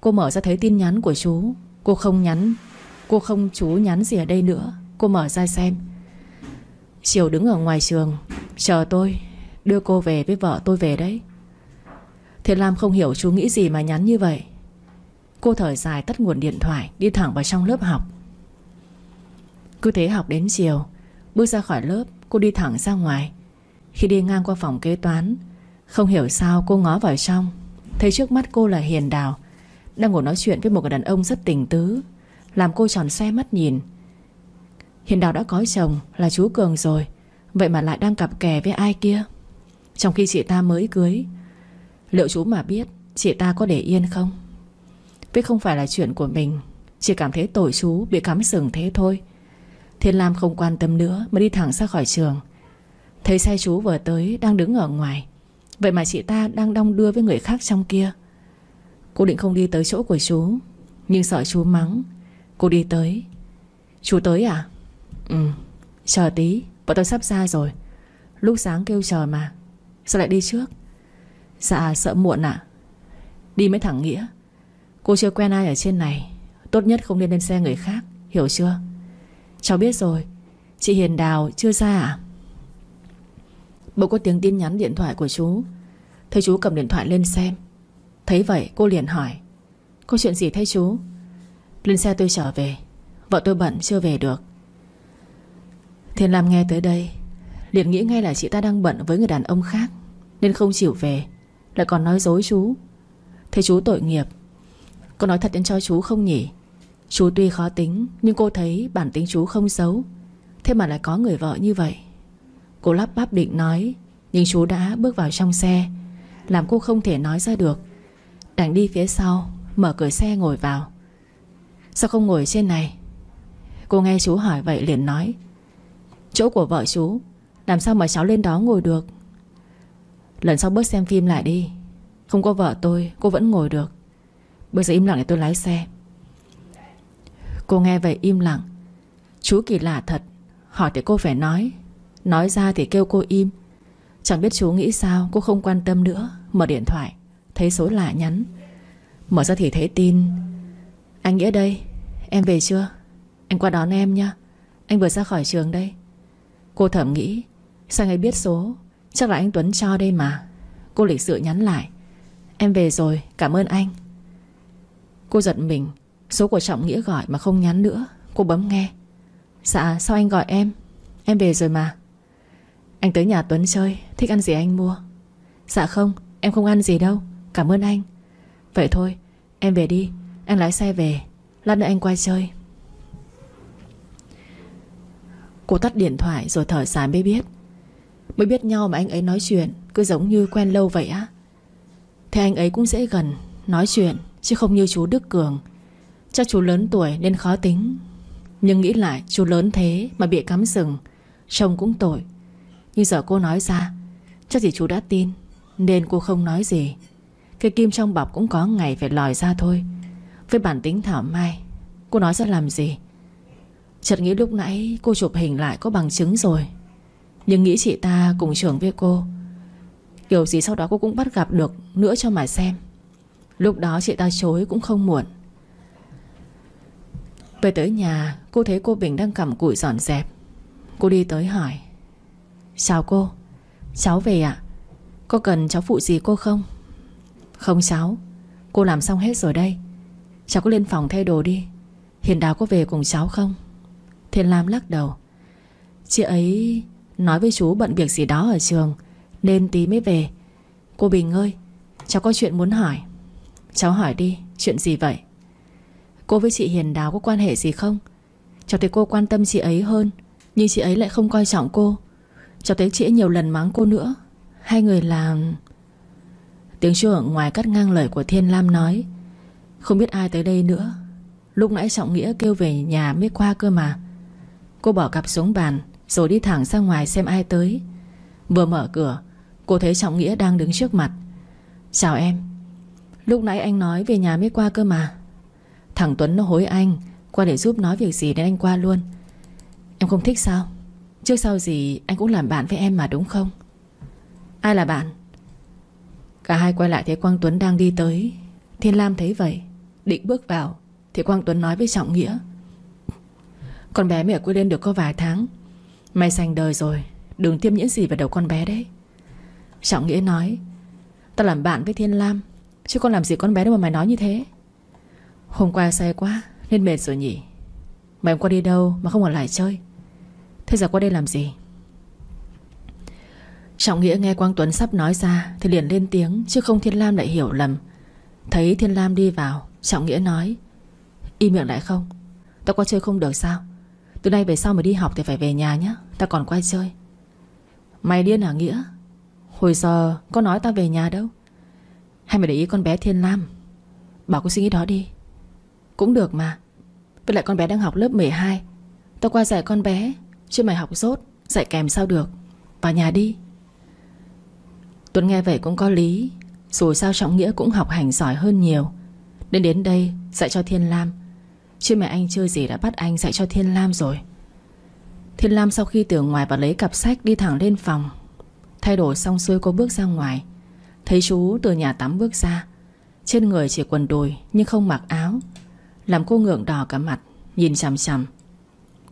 Cô mở ra thấy tin nhắn của chú. Cô không nhắn, Cô không chú nhắn gì ở đây nữa. Cô mở ra xem. Chiều đứng ở ngoài trường, Chờ tôi, Đưa cô về với vợ tôi về đấy. Thiệt Lam không hiểu chú nghĩ gì mà nhắn như vậy. Cô thở dài tắt nguồn điện thoại, Đi thẳng vào trong lớp học. Cứ thế học đến chiều. Bước ra khỏi lớp, Cô đi thẳng ra ngoài. Khi đi ngang qua phòng kế toán, Không hiểu sao cô ngó vào trong, Thấy trước mắt cô là Hiền Đào, Đang ngồi nói chuyện với một người đàn ông rất tình tứ, Làm cô tròn xe mắt nhìn. Hiền Đào đã có chồng Là chú Cường rồi, Vậy mà lại đang cặp kè với ai kia? Trong khi chị ta mới cưới, Liệu chú mà biết Chị ta có để yên không? Biết không phải là chuyện của mình, Chỉ cảm thấy tội chú bị cắm sừng thế thôi. Thiên Lam không quan tâm nữa Mà đi thẳng ra khỏi trường. Thấy xe chú vừa tới, đang đứng ở ngoài. Vậy mà chị ta đang đong đưa với người khác trong kia. Cô định không đi tới chỗ của chú, Nhưng sợ chú mắng. Cô đi tới. Chú tới à? Ừ Chờ tí, Bọn tôi sắp ra rồi. Lúc sáng kêu chờ mà. Sao lại đi trước? Dạ sợ muộn ạ. Đi mấy thẳng Nghĩa. Cô chưa quen ai ở trên này. Tốt nhất không nên lên xe người khác, Hiểu chưa? Cháu biết rồi. Chị Hiền Đào chưa ra à Bỗng có tiếng tin nhắn điện thoại của chú. Thấy chú cầm điện thoại lên xem. Thấy vậy, cô liền hỏi. Có chuyện gì thế chú? Lên xe tôi trở về. Vợ tôi bận, chưa về được. Thiên Lam nghe tới đây, liền nghĩ ngay là chị ta đang bận với người đàn ông khác, Nên không chịu về, Lại còn nói dối chú. Thế chú tội nghiệp. Cô nói thật đến cho chú không nhỉ? Chú tuy khó tính, Nhưng cô thấy bản tính chú không xấu. Thế mà lại có người vợ như vậy. Cô lắp bắp định nói, Nhưng chú đã bước vào trong xe, Làm cô không thể nói ra được. Đành đi phía sau, Mở cửa xe ngồi vào. Sao không ngồi trên này? Cô nghe chú hỏi vậy liền nói, Chỗ của vợ chú, Làm sao mà cháu lên đó ngồi được? Lần sau bớt xem phim lại đi. Không có vợ tôi, cô vẫn ngồi được. Bây giờ im lặng để tôi lái xe. Cô nghe vậy im lặng. Chú kỳ lạ thật. Hỏi thì cô phải nói. Nói ra thì kêu cô im. Chẳng biết chú nghĩ sao, cô không quan tâm nữa. Mở điện thoại. Thấy số lạ nhắn. Mở ra thì thấy tin. Anh Nghĩa đây. Em về chưa? Anh qua đón em nha. Anh vừa ra khỏi trường đây. Cô thầm nghĩ. Sao anh ấy biết số? Chắc là anh Tuấn cho đây mà. Cô lịch sự nhắn lại. Em về rồi. Cảm ơn anh. Cô giật mình. Số của Trọng Nghĩa gọi mà không nhắn nữa. Cô bấm nghe. Dạ sao anh gọi em? Em về rồi mà. Anh tới nhà Tuấn chơi. Thích ăn gì anh mua. Dạ không, em không ăn gì đâu. Cảm ơn anh. Vậy thôi, em về đi. Anh lái xe về. Lát nữa anh quay chơi. Cô tắt điện thoại rồi thở dài mới biết. Mới biết nhau mà anh ấy nói chuyện Cứ giống như quen lâu vậy á. Thế anh ấy cũng dễ gần, Nói chuyện chứ không như chú Đức Cường. Chắc chú lớn tuổi nên khó tính. Nhưng nghĩ lại, chú lớn thế Mà bị cắm sừng Trông cũng tội. Nhưng giờ cô nói ra, Chắc gì chú đã tin, Nên cô không nói gì. Cái kim trong bọc cũng có ngày phải lòi ra thôi. Với bản tính thảo mai, Cô nói ra làm gì? Chợt nghĩ lúc nãy cô chụp hình lại có bằng chứng rồi. Nhưng nghĩ chị ta cùng trường với cô, Kiểu gì sau đó cô cũng bắt gặp được Nữa cho mà xem. Lúc đó chị ta chối cũng không muộn. Về tới nhà, Cô thấy cô Bình đang cầm củi dọn dẹp. Cô đi tới hỏi, Chào cô, Cháu về ạ. Có cần cháu phụ gì cô không? Không cháu, Cô làm xong hết rồi đây. Cháu có lên phòng thay đồ đi. Hiền Đào có về cùng cháu không? Thiên Lam lắc đầu. Chị ấy nói với chú bận việc gì đó ở trường, Nên tí mới về. Cô Bình ơi, Cháu có chuyện muốn hỏi. Cháu hỏi đi, Chuyện gì vậy? Cô với chị Hiền Đào có quan hệ gì không? Cháu thấy cô quan tâm chị ấy hơn, Nhưng chị ấy lại không coi trọng cô. Cháu thấy chị ấy nhiều lần mắng cô nữa. Hai người là Tiếng chuông ở ngoài cắt ngang lời của Thiên Lam nói. Không biết ai tới đây nữa. Lúc nãy Trọng Nghĩa kêu về nhà mới qua cơ mà. Cô bỏ cặp xuống bàn, Rồi đi thẳng ra ngoài xem ai tới. Vừa mở cửa, Cô thấy Trọng Nghĩa đang đứng trước mặt. Chào em. Lúc nãy anh nói về nhà mới qua cơ mà. Thằng Tuấn nó hối anh, Qua để giúp nói việc gì nên anh qua luôn. Em không thích sao? Trước sau gì anh cũng làm bạn với em mà đúng không? Ai là bạn? Cả hai quay lại thấy Quang Tuấn đang đi tới. Thiên Lam thấy vậy, Định bước vào, Thì Quang Tuấn nói với Trọng Nghĩa. Con bé mới ở quê lên được có vài tháng, Mày sành đời rồi, Đừng tiêm nhiễm gì vào đầu con bé đấy. Trọng Nghĩa nói, Tao làm bạn với Thiên Lam, Chứ con làm gì con bé đâu mà mày nói như thế. Hôm qua say quá, Nên mệt rồi nhỉ? Mày qua đi đâu mà không ở lại chơi? Thế giờ qua đây làm gì? Trọng Nghĩa nghe Quang Tuấn sắp nói ra Thì liền lên tiếng, Chứ không Thiên Lam lại hiểu lầm. Thấy Thiên Lam đi vào, Trọng Nghĩa nói, Im miệng lại không? Tao qua chơi không được sao? Từ nay về sau mà đi học thì phải về nhà nhé Tao còn quay chơi. Mày điên hả Nghĩa? Hồi giờ có nói tao về nhà đâu? Hay mày để ý con bé Thiên Lam? Bảo cô suy nghĩ đó đi. Cũng được mà. Với lại con bé đang học lớp 12 Tao qua dạy con bé, Chứ mày học rốt Dạy kèm sao được? Vào nhà đi. Tuấn nghe vậy cũng có lý, Dù sao Trọng Nghĩa cũng học hành giỏi hơn nhiều. Nên đến đây dạy cho Thiên Lam. Chứ mẹ anh chưa gì đã bắt anh dạy cho Thiên Lam rồi. Thiên Lam sau khi từ ngoài và lấy cặp sách đi thẳng lên phòng, Thay đổi xong xuôi cô bước ra ngoài. Thấy chú từ nhà tắm bước ra. Trên người chỉ quần đùi Nhưng không mặc áo. Làm cô ngượng đỏ cả mặt, Nhìn chằm chằm.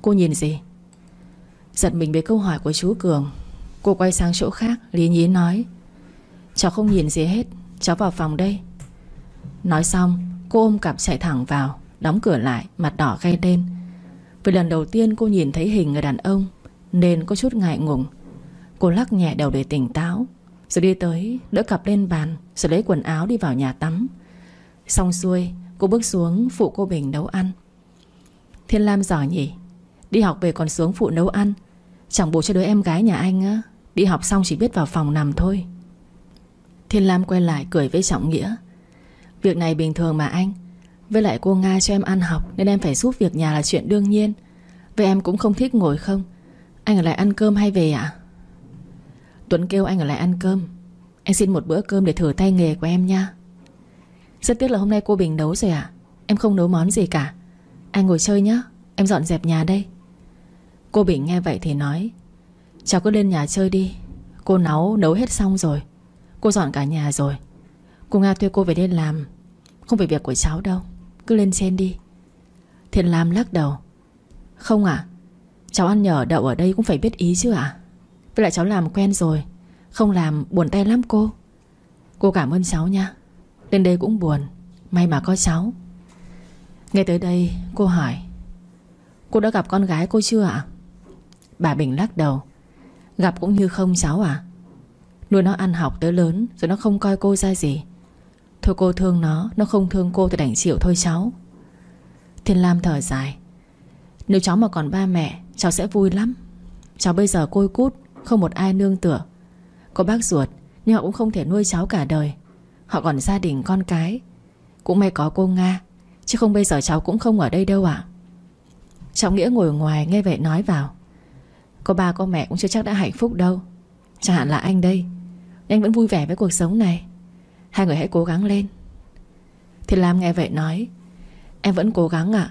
Cô nhìn gì? Giật mình với câu hỏi của chú Cường. Cô quay sang chỗ khác, Lý nhí nói, Cháu không nhìn gì hết, Cháu vào phòng đây. Nói xong, cô ôm cặp chạy thẳng vào, Đóng cửa lại, mặt đỏ gay lên Vì lần đầu tiên cô nhìn thấy hình người đàn ông, Nên có chút ngại ngùng. Cô lắc nhẹ đầu để tỉnh táo, Rồi đi tới, đỡ cặp lên bàn, Rồi lấy quần áo đi vào nhà tắm. Xong xuôi cô bước xuống phụ cô Bình nấu ăn. Thiên Lam giỏi nhỉ? Đi học về còn xuống phụ nấu ăn. Chẳng bù cho đứa em gái nhà anh á. Đi học xong chỉ biết vào phòng nằm thôi. Thiên Lam quay lại cười với Trọng Nghĩa. Việc này bình thường mà anh. Với lại cô Nga cho em ăn học Nên em phải giúp việc nhà là chuyện đương nhiên. Vậy em cũng không thích ngồi không? Anh ở lại ăn cơm hay về ạ? Tuấn kêu anh ở lại ăn cơm. Anh xin một bữa cơm để thử tay nghề của em nha. Rất tiếc là hôm nay cô Bình nấu rồi ạ. Em không nấu món gì cả. Anh ngồi chơi nhé Em dọn dẹp nhà đây. Cô Bình nghe vậy thì nói, Cháu cứ lên nhà chơi đi. Cô nấu nấu hết xong rồi. Cô dọn cả nhà rồi. Cô Nga thuê cô về đây làm. Không phải việc của cháu đâu. Cứ lên trên đi. Thiện Lam lắc đầu, Không à Cháu ăn nhờ đậu ở đây cũng phải biết ý chứ ạ. À? Với lại cháu làm quen rồi. Không làm, buồn tay lắm cô. Cô cảm ơn cháu nha. Lên đây cũng buồn. May mà có cháu. Nghe tới đây, cô hỏi, Cô đã gặp con gái cô chưa ạ? Bà Bình lắc đầu, Gặp cũng như không cháu à Nuôi nó ăn học tới lớn Rồi nó không coi cô ra gì. Thôi cô thương nó Nó không thương cô thì đành chịu thôi cháu. Thiên Lam thở dài, Nếu cháu mà còn ba mẹ, Cháu sẽ vui lắm. Cháu bây giờ côi cút, Không một ai nương tựa. Có bác ruột, Nhưng họ cũng không thể nuôi cháu cả đời. Họ còn gia đình con cái. Cũng may có cô Nga, Chứ không bây giờ cháu cũng không ở đây đâu ạ. Trọng Nghĩa ngồi ngoài nghe vậy nói vào. Có ba, có mẹ cũng chưa chắc đã hạnh phúc đâu. Chẳng hạn là anh đây. Anh vẫn vui vẻ với cuộc sống này. Hai người hãy cố gắng lên. Thì Lam nghe vậy nói, Em vẫn cố gắng ạ.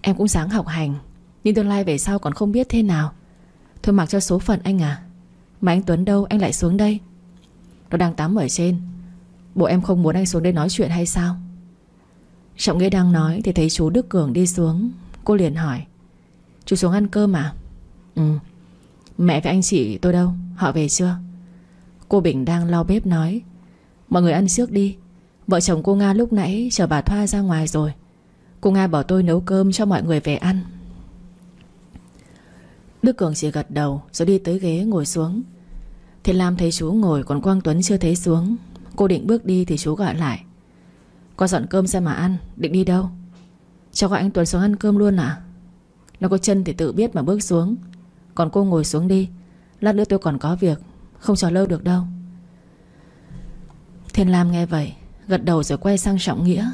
Em cũng sáng học hành, Nhưng tương lai về sau còn không biết thế nào. Thôi mặc cho số phận anh à. Mà anh Tuấn đâu, anh lại xuống đây. Nó đang tắm ở trên. Bộ em không muốn anh xuống đây nói chuyện hay sao? Trọng Nghĩa đang nói Thì thấy chú Đức Cường đi xuống. Cô liền hỏi. Chú xuống ăn cơm à? Ừ. Mẹ với anh chị tôi đâu? Họ về chưa? Cô Bình đang lau bếp nói. Mọi người ăn trước đi. Vợ chồng cô Nga lúc nãy chờ bà Thoa ra ngoài rồi. Cô Nga bảo tôi nấu cơm cho mọi người về ăn. Đức Cường chỉ gật đầu Rồi đi tới ghế ngồi xuống. Thì Lam thấy chú ngồi còn Quang Tuấn chưa thấy xuống. Cô định bước đi thì chú gọi lại. Qua dọn cơm xem mà ăn, Định đi đâu? Cho gọi anh Tuấn xuống ăn cơm luôn à Nó có chân thì tự biết mà bước xuống. Còn cô ngồi xuống đi, Lát nữa tôi còn có việc, Không chờ lâu được đâu. Thiên Lam nghe vậy, Gật đầu rồi quay sang Trọng Nghĩa.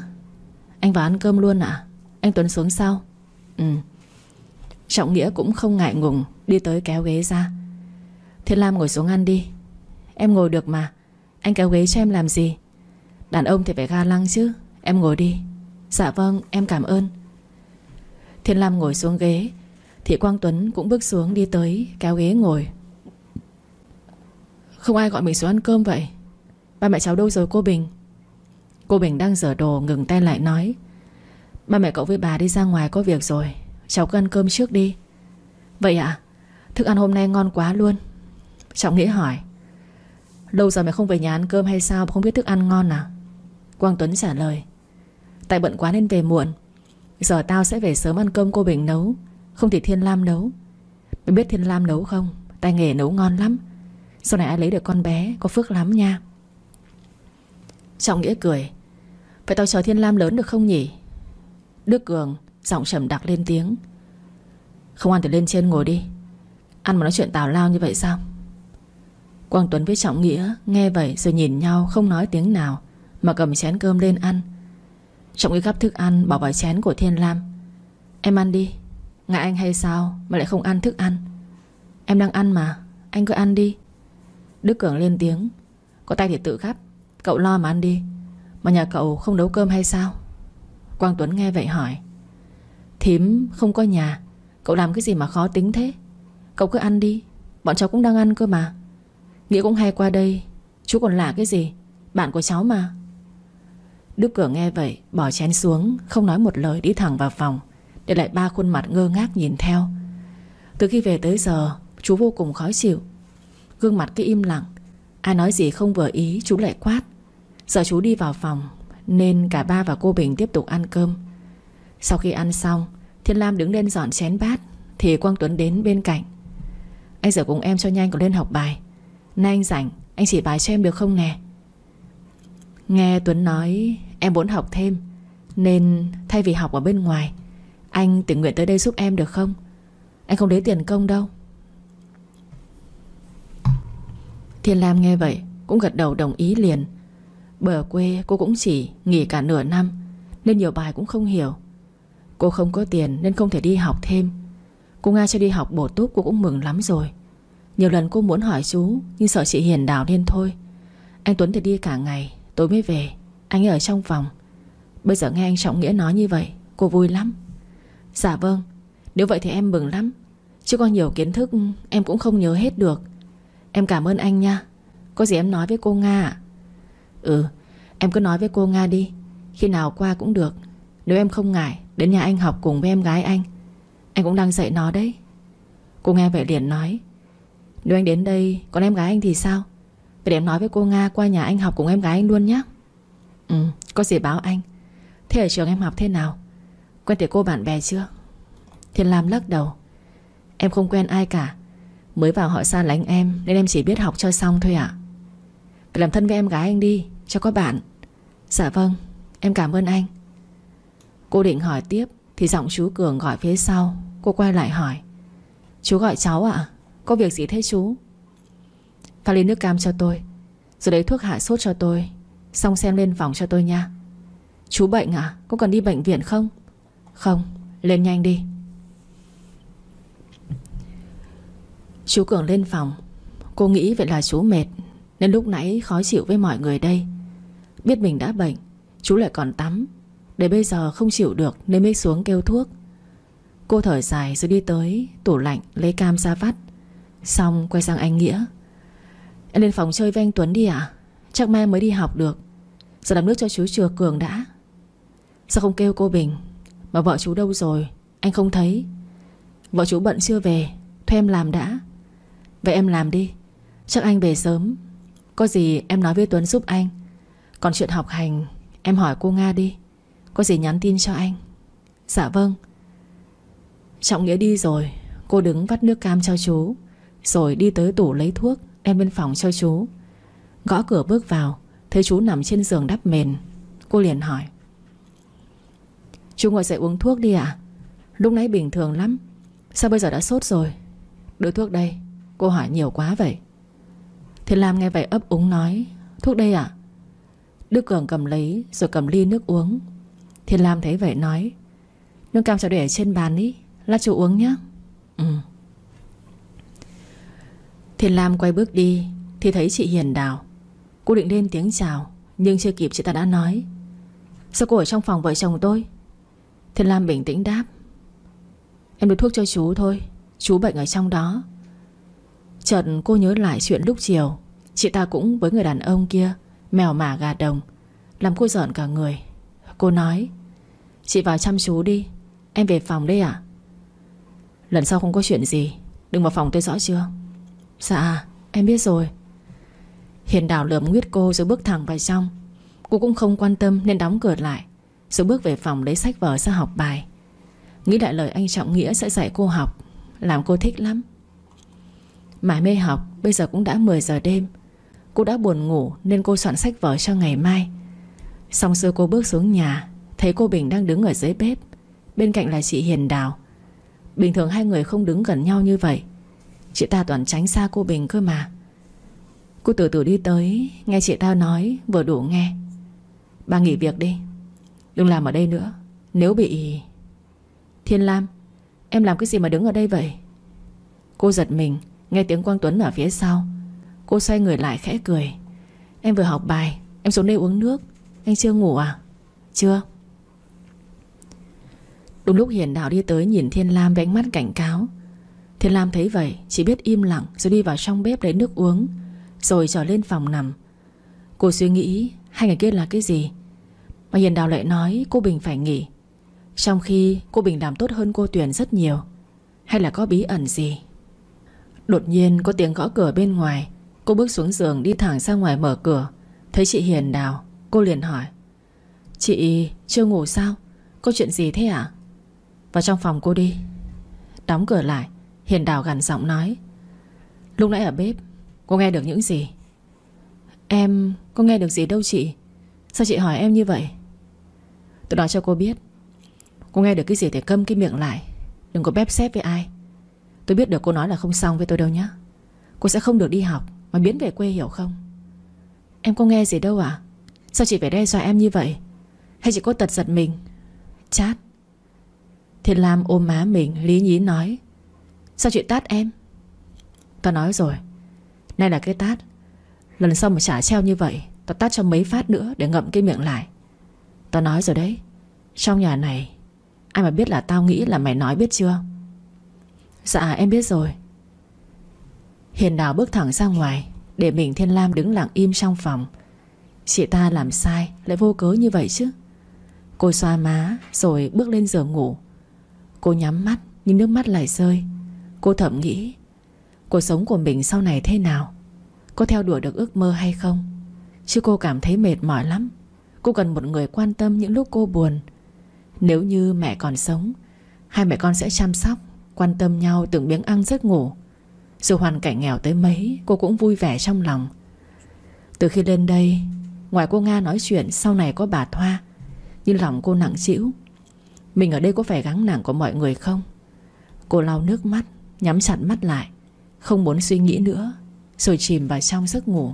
Anh vào ăn cơm luôn à Anh Tuấn xuống sau. Ừ. Trọng Nghĩa cũng không ngại ngùng, Đi tới kéo ghế ra. Thiên Lam ngồi xuống ăn đi. Em ngồi được mà. Anh kéo ghế cho em làm gì? Đàn ông thì phải ga lăng chứ. Em ngồi đi. Dạ vâng em cảm ơn. Thiên Lam ngồi xuống ghế. Thị Quang Tuấn cũng bước xuống đi tới, Kéo ghế ngồi. Không ai gọi mình xuống ăn cơm vậy. Ba mẹ cháu đâu rồi cô Bình? Cô Bình đang dở đồ ngừng tay lại nói. Ba mẹ cậu với bà đi ra ngoài có việc rồi. Cháu cứ ăn cơm trước đi. Vậy ạ à? Thức ăn hôm nay ngon quá luôn. Trọng Nghĩa hỏi. Lâu giờ mày không về nhà ăn cơm hay sao Không biết thức ăn ngon à? Quang Tuấn trả lời. Tại bận quá nên về muộn. Giờ tao sẽ về sớm ăn cơm cô Bình nấu. Không thì Thiên Lam nấu. Mày biết Thiên Lam nấu không? Tay nghề nấu ngon lắm. Sau này ai lấy được con bé, có phước lắm nha. Trọng Nghĩa cười. Vậy tao chờ Thiên Lam lớn được không nhỉ? Đức Cường Giọng trầm đặc lên tiếng. Không ăn thì lên trên ngồi đi. Ăn mà nói chuyện tào lao như vậy sao? Quang Tuấn với Trọng Nghĩa Nghe vậy rồi nhìn nhau không nói tiếng nào, Mà cầm chén cơm lên ăn. Trọng Nghĩa gắp thức ăn, bỏ vào chén của Thiên Lam. Em ăn đi, Ngại anh hay sao mà lại không ăn thức ăn? Em đang ăn mà, Anh cứ ăn đi. Đức Cường lên tiếng, Có tay thì tự gắp, Cậu lo mà ăn đi, Mà nhà cậu không nấu cơm hay sao? Quang Tuấn nghe vậy hỏi, Thím không có nhà, Cậu làm cái gì mà khó tính thế? Cậu cứ ăn đi, Bọn cháu cũng đang ăn cơ mà. Nghĩa cũng hay qua đây. Chú còn lạ cái gì? Bạn của cháu mà. Đức cửa nghe vậy, Bỏ chén xuống, Không nói một lời đi thẳng vào phòng, Để lại ba khuôn mặt ngơ ngác nhìn theo. Từ khi về tới giờ, Chú vô cùng khó chịu. Gương mặt cứ im lặng. Ai nói gì không vừa ý, chú lại quát. Giờ chú đi vào phòng, Nên cả ba và cô Bình tiếp tục ăn cơm. Sau khi ăn xong, Thiên Lam đứng lên dọn chén bát, Thì Quang Tuấn đến bên cạnh. Anh giờ cùng em cho nhanh có lên học bài. Nay anh rảnh, Anh chỉ bài cho em được không nè? Nghe Tuấn nói, Em muốn học thêm, Nên thay vì học ở bên ngoài, Anh tình nguyện tới đây giúp em được không? Anh không lấy tiền công đâu. Thiên Lam nghe vậy, Cũng gật đầu đồng ý liền. Bờ quê cô cũng chỉ nghỉ cả nửa năm, Nên nhiều bài cũng không hiểu. Cô không có tiền nên không thể đi học thêm. Cô Nga cho đi học bổ túc cô cũng mừng lắm rồi. Nhiều lần cô muốn hỏi chú, Nhưng sợ chị Hiền đào nên thôi. Anh Tuấn thì đi cả ngày Tối mới về. Anh ấy ở trong phòng. Bây giờ nghe anh Trọng Nghĩa nói như vậy, Cô vui lắm. Dạ vâng Nếu vậy thì em mừng lắm. Chứ có nhiều kiến thức em cũng không nhớ hết được. Em cảm ơn anh nha. Có gì em nói với cô Nga à Ừ em cứ nói với cô Nga đi. Khi nào qua cũng được. Nếu em không ngại, Đến nhà anh học cùng với em gái anh. Anh cũng đang dạy nó đấy. Cô nghe vậy liền nói. Nếu anh đến đây, còn em gái anh thì sao? Vậy để em nói với cô Nga qua nhà anh học cùng em gái anh luôn nhé Ừ có gì báo anh. Thế ở trường em học thế nào? Quen thấy cô bạn bè chưa? Thiên Lam lắc đầu. Em không quen ai cả. Mới vào họ xa lánh em, Nên em chỉ biết học cho xong thôi ạ. Phải làm thân với em gái anh đi, Cho có bạn. Dạ vâng Em cảm ơn anh. Cô định hỏi tiếp, Thì giọng chú Cường gọi phía sau. Cô quay lại hỏi. Chú gọi cháu ạ. à? Có việc gì thế chú? Pha ly nước cam cho tôi. Rồi lấy thuốc hạ sốt cho tôi. Xong xem lên phòng cho tôi nha. Chú bệnh à? Có cần đi bệnh viện không? Không. Lên nhanh đi. Chú Cường lên phòng. Cô nghĩ vậy là chú mệt, Nên lúc nãy khó chịu với mọi người đây. Biết mình đã bệnh, Chú lại còn tắm. Để bây giờ không chịu được nên mới xuống kêu thuốc. Cô thở dài rồi đi tới, Tủ lạnh, lấy cam ra vắt. Xong, quay sang anh Nghĩa. Em lên phòng chơi với anh Tuấn đi ạ. Chắc mai mới đi học được. Giờ làm nước cho chú chừa Cường đã. Sao không kêu cô Bình? Mà vợ chú đâu rồi? Anh không thấy. Vợ chú bận chưa về? Thuê em làm đã. Vậy em làm đi. Chắc anh về sớm. Có gì em nói với Tuấn giúp anh. Còn chuyện học hành, Em hỏi cô Nga đi. Có gì nhắn tin cho anh. Dạ vâng. Trọng Nghĩa đi rồi. Cô đứng vắt nước cam cho chú. Rồi đi tới tủ lấy thuốc, Đem bên phòng cho chú. Gõ cửa bước vào, Thấy chú nằm trên giường đắp mền. Cô liền hỏi. Chú ngồi dậy uống thuốc đi ạ. Lúc nãy bình thường lắm. Sao bây giờ đã sốt rồi? Đưa thuốc đây. Cô hỏi nhiều quá vậy. Thì Lam nghe vậy ấp úng nói. Thuốc đây à Đức Cường cầm lấy, rồi cầm ly nước uống. Thiên Lam thấy vậy nói. Nước cam cho để ở trên bàn đi. Lát chú uống nhé Ừ. Thiên Lam quay bước đi, Thì thấy chị Hiền Đào. Cô định lên tiếng chào, Nhưng chưa kịp chị ta đã nói. Sao cô ở trong phòng vợ chồng tôi? Thiên Lam bình tĩnh đáp. Em đưa thuốc cho chú thôi, Chú bệnh ở trong đó. Chợt cô nhớ lại chuyện lúc chiều, Chị ta cũng với người đàn ông kia, Mèo mả gà đồng, Làm cô giận cả người. Cô nói, Chị vào chăm chú đi, Em về phòng đây à Lần sau không có chuyện gì, Đừng vào phòng tôi rõ chưa? Dạ em biết rồi. Hiền đảo lượm nguyết cô rồi bước thẳng vào trong. Cô cũng không quan tâm nên đóng cửa lại, Rồi bước về phòng lấy sách vở ra học bài. Nghĩ lại lời anh Trọng Nghĩa sẽ dạy cô học, Làm cô thích lắm. Mãi mê học, Bây giờ cũng đã 10 giờ đêm. Cô đã buồn ngủ nên cô soạn sách vở cho ngày mai. Xong xưa cô bước xuống nhà, Thấy cô Bình đang đứng ở dưới bếp. Bên cạnh là chị Hiền Đào. Bình thường hai người không đứng gần nhau như vậy Chị ta toàn tránh xa cô Bình cơ mà. Cô từ từ đi tới, Nghe chị ta nói, vừa đủ nghe. Bà nghỉ việc đi, Đừng làm ở đây nữa. Nếu bị Thiên Lam, Em làm cái gì mà đứng ở đây vậy? Cô giật mình, Nghe tiếng Quang Tuấn ở phía sau. Cô xoay người lại khẽ cười. Em vừa học bài, Em xuống đây uống nước. Anh chưa ngủ à? Chưa. Đúng lúc Hiền Đạo đi tới nhìn Thiên Lam với ánh mắt cảnh cáo. Thiên Lam thấy vậy, Chỉ biết im lặng rồi đi vào trong bếp lấy nước uống, Rồi trở lên phòng nằm. Cô suy nghĩ, Hai ngày kia là cái gì? Mà Hiền Đào lại nói cô Bình phải nghỉ, Trong khi cô Bình làm tốt hơn cô Tuyền rất nhiều. Hay là có bí ẩn gì? Đột nhiên có tiếng gõ cửa bên ngoài, Cô bước xuống giường đi thẳng ra ngoài mở cửa. Thấy chị Hiền Đào, Cô liền hỏi, Chị chưa ngủ sao? Có chuyện gì thế ạ? Vào trong phòng cô đi. Đóng cửa lại Hiền Đào gằn giọng nói. Lúc nãy ở bếp, Cô nghe được những gì? Em có nghe được gì đâu chị? Sao chị hỏi em như vậy? Tôi nói cho cô biết. Cô nghe được cái gì thì câm cái miệng lại. Đừng có bép xếp với ai. Tôi biết được cô nói là không xong với tôi đâu nhá. Cô sẽ không được đi học Mà biến về quê hiểu không? Em có nghe gì đâu à Sao chị phải đe dọa em như vậy? Hay chị có tật giật mình? Chát. Thiên Lam ôm má mình lý nhí nói. Sao chị tát em? Tao nói rồi. Nay là cái tát. Lần sau mà trả treo như vậy, Tao tát cho mấy phát nữa để ngậm cái miệng lại. Tao nói rồi đấy. Trong nhà này, Ai mà biết là tao nghĩ là mày nói biết chưa? Dạ em biết rồi. Hiền Đào bước thẳng ra ngoài, Để mình Thiên Lam đứng lặng im trong phòng. Chị ta làm sai, Lại vô cớ như vậy chứ? Cô xoa má, rồi bước lên giường ngủ. Cô nhắm mắt, Nhưng nước mắt lại rơi. Cô thầm nghĩ, Cuộc sống của mình sau này thế nào? Có theo đuổi được ước mơ hay không? Chứ cô cảm thấy mệt mỏi lắm. Cô cần một người quan tâm những lúc cô buồn. Nếu như mẹ còn sống, Hai mẹ con sẽ chăm sóc, Quan tâm nhau từng miếng ăn giấc ngủ. Dù hoàn cảnh nghèo tới mấy, Cô cũng vui vẻ trong lòng. Từ khi lên đây, Ngoài cô Nga nói chuyện, sau này có bà Thoa. Nhưng lòng cô nặng chịu Mình ở đây có phải gắng nặng của mọi người không? Cô lau nước mắt. Nhắm chặt mắt lại, Không muốn suy nghĩ nữa, Rồi chìm vào trong giấc ngủ.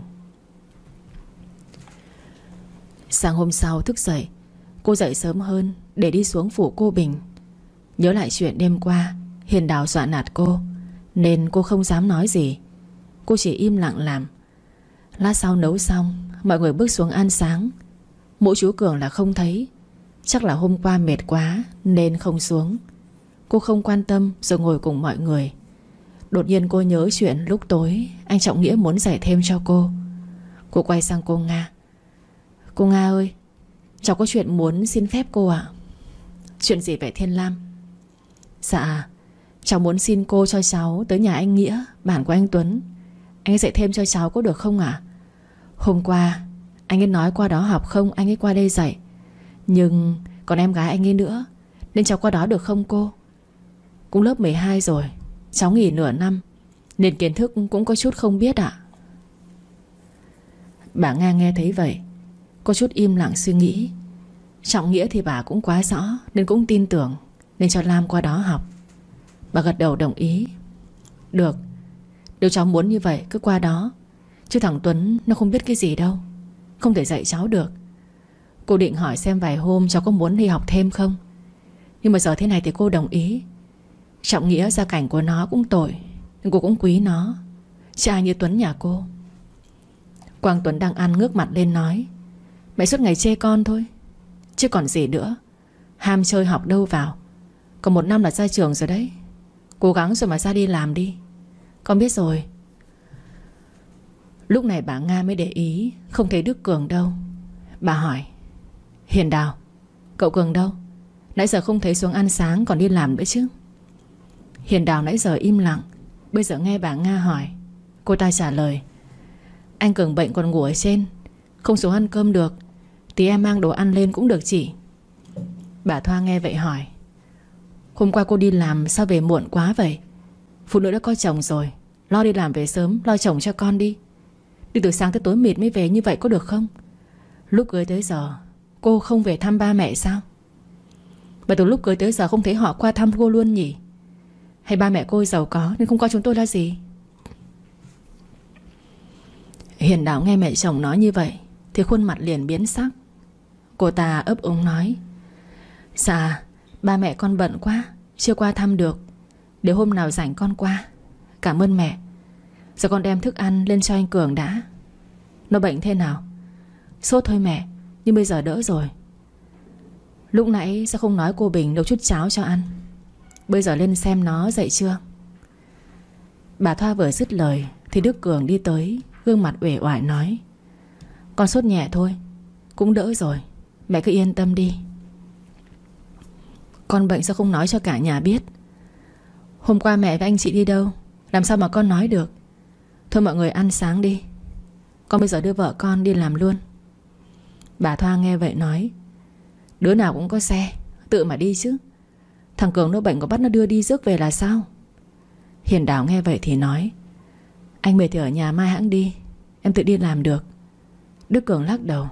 Sáng hôm sau thức dậy, Cô dậy sớm hơn Để đi xuống phủ cô Bình. Nhớ lại chuyện đêm qua, Hiền Đào dọa nạt cô, Nên cô không dám nói gì. Cô chỉ im lặng làm. Lát sau nấu xong, Mọi người bước xuống ăn sáng. Mũ chú Cường là không thấy. Chắc là hôm qua mệt quá, Nên không xuống. Cô không quan tâm, rồi ngồi cùng mọi người. Đột nhiên cô nhớ chuyện lúc tối, Anh Trọng Nghĩa muốn giải thêm cho cô. Cô quay sang cô Nga. Cô Nga ơi, Cháu có chuyện muốn xin phép cô ạ. Chuyện gì vậy Thiên Lam? Dạ Cháu muốn xin cô cho cháu tới nhà anh Nghĩa Bản của anh Tuấn. Anh ấy dạy thêm cho cháu có được không ạ? Hôm qua, Anh ấy nói qua đó học không? Anh ấy qua đây dạy. Nhưng còn em gái anh ấy nữa, Nên cháu qua đó được không cô? Cũng lớp 12 rồi, Cháu nghỉ nửa năm, Nên kiến thức cũng có chút không biết ạ. Bà Nga nghe thấy vậy, Có chút im lặng suy nghĩ. Trọng nghĩa thì bà cũng quá rõ Nên cũng tin tưởng, Nên cho Lam qua đó học. Bà gật đầu đồng ý. Được, Nếu cháu muốn như vậy cứ qua đó, Chứ thằng Tuấn nó không biết cái gì đâu, Không thể dạy cháu được. Cô định hỏi xem vài hôm cháu có muốn đi học thêm không? Nhưng mà giờ thế này thì cô đồng ý. Trọng nghĩa gia cảnh của nó cũng tội, Nhưng cô cũng quý nó. Chứ ai như Tuấn nhà cô. Quang Tuấn đang ăn ngước mặt lên nói, Mẹ suốt ngày chê con thôi, Chứ còn gì nữa. Ham chơi học đâu vào. Còn một năm là ra trường rồi đấy. Cố gắng rồi mà ra đi làm đi. Con biết rồi. Lúc này bà Nga mới để ý, Không thấy Đức Cường đâu. Bà hỏi, Hiền Đào, Cậu Cường đâu? Nãy giờ không thấy xuống ăn sáng còn đi làm nữa chứ? Hiền Đào nãy giờ im lặng. Bây giờ nghe bà Nga hỏi. Cô ta trả lời. Anh Cường bệnh còn ngủ ở trên. Không xuống ăn cơm được. Tí em mang đồ ăn lên cũng được chị. Bà Thoa nghe vậy hỏi. Hôm qua cô đi làm sao về muộn quá vậy? Phụ nữ đã có chồng rồi. Lo đi làm về sớm, Lo chồng cho con đi. Đi từ sáng tới tối mệt mới về như vậy có được không? Lúc cưới tới giờ, Cô không về thăm ba mẹ sao? Và từ lúc cưới tới giờ không thấy họ qua thăm cô luôn nhỉ? Hay ba mẹ cô giàu có Nên không coi chúng tôi là gì? Hiền đạo nghe mẹ chồng nói như vậy Thì khuôn mặt liền biến sắc. Cô ta ấp úng nói Dạ Ba mẹ con bận quá, Chưa qua thăm được. Để hôm nào rảnh con qua. Cảm ơn mẹ. Giờ con đem thức ăn lên cho anh Cường đã. Nó bệnh thế nào? Sốt thôi mẹ, Nhưng bây giờ đỡ rồi. Lúc nãy sao không nói cô Bình nấu chút cháo cho ăn? Bây giờ lên xem nó dậy chưa? Bà Thoa vừa dứt lời Thì Đức Cường đi tới, Gương mặt uể oải nói, Con sốt nhẹ thôi, Cũng đỡ rồi, Mẹ cứ yên tâm đi. Con bệnh sao không nói cho cả nhà biết? Hôm qua mẹ và anh chị đi đâu? Làm sao mà con nói được? Thôi mọi người ăn sáng đi. Con bây giờ đưa vợ con đi làm luôn. Bà Thoa nghe vậy nói, Đứa nào cũng có xe, Tự mà đi chứ. Thằng Cường nó bệnh có bắt nó đưa đi rước về là sao? Hiền Đào nghe vậy thì nói, Anh mệt thì ở nhà mai hãng đi, Em tự đi làm được. Đức Cường lắc đầu,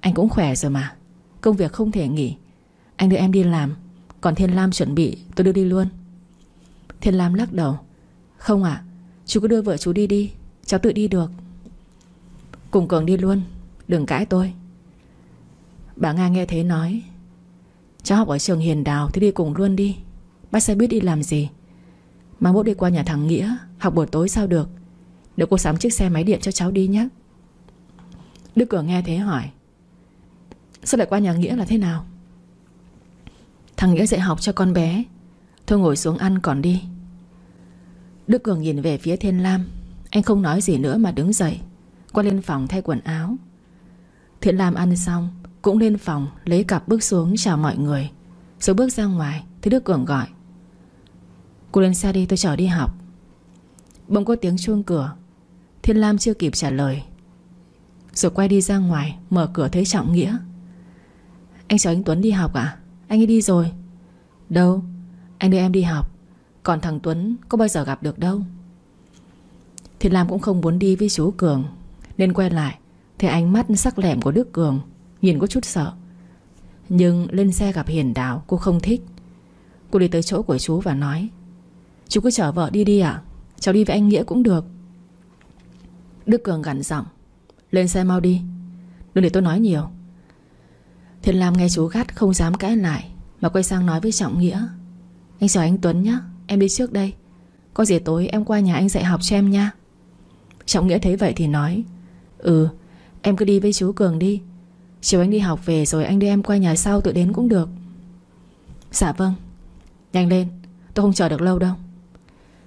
Anh cũng khỏe rồi mà, Công việc không thể nghỉ. Anh đưa em đi làm, Còn Thiên Lam chuẩn bị, tôi đưa đi luôn. Thiên Lam lắc đầu, Không ạ, Chú cứ đưa vợ chú đi đi, Cháu tự đi được. Cùng Cường đi luôn, Đừng cãi tôi. Bà Nga nghe thế nói Cháu học ở trường Hiền Đào Thì đi cùng luôn đi. Bác xe buýt đi làm gì. Mà bố đi qua nhà thằng Nghĩa, Học buổi tối sao được? Để cô sắm chiếc xe máy điện cho cháu đi nhé. Đức Cường nghe thế hỏi, Sao lại qua nhà Nghĩa là thế nào? Thằng Nghĩa dạy học cho con bé. Thôi ngồi xuống ăn còn đi. Đức Cường nhìn về phía Thiên Lam. Anh không nói gì nữa mà đứng dậy Qua lên phòng thay quần áo. Thiên Lam ăn xong cũng lên phòng, lấy cặp bước xuống chào mọi người. Rồi bước ra ngoài Thì Đức Cường gọi. Cô lên xe đi, tôi chở đi học. Bỗng có tiếng chuông cửa. Thiên Lam chưa kịp trả lời. Rồi quay đi ra ngoài, Mở cửa thấy Trọng Nghĩa. Anh chở anh Tuấn đi học à Anh ấy đi rồi. Đâu? Anh đưa em đi học. Còn thằng Tuấn có bao giờ gặp được đâu. Thiên Lam cũng không muốn đi với chú Cường, Nên quay lại. Thì ánh mắt sắc lẹm của Đức Cường Nhìn có chút sợ. Nhưng lên xe gặp Hiền Đào cô không thích. Cô đi tới chỗ của chú và nói, Chú cứ chở vợ đi đi ạ. Cháu đi với anh Nghĩa cũng được. Đức Cường gằn giọng, Lên xe mau đi. Đừng để tôi nói nhiều. Thiên Lam nghe chú gắt, không dám cãi lại, Mà quay sang nói với Trọng Nghĩa, Anh chào anh Tuấn nhé Em đi trước đây. Có gì tối em qua nhà anh dạy học cho em nha. Trọng Nghĩa thấy vậy thì nói Ừ em cứ đi với chú Cường đi. Chiều anh đi học về rồi anh đưa em qua nhà sau tự đến cũng được. Dạ vâng. Nhanh lên, Tôi không chờ được lâu đâu.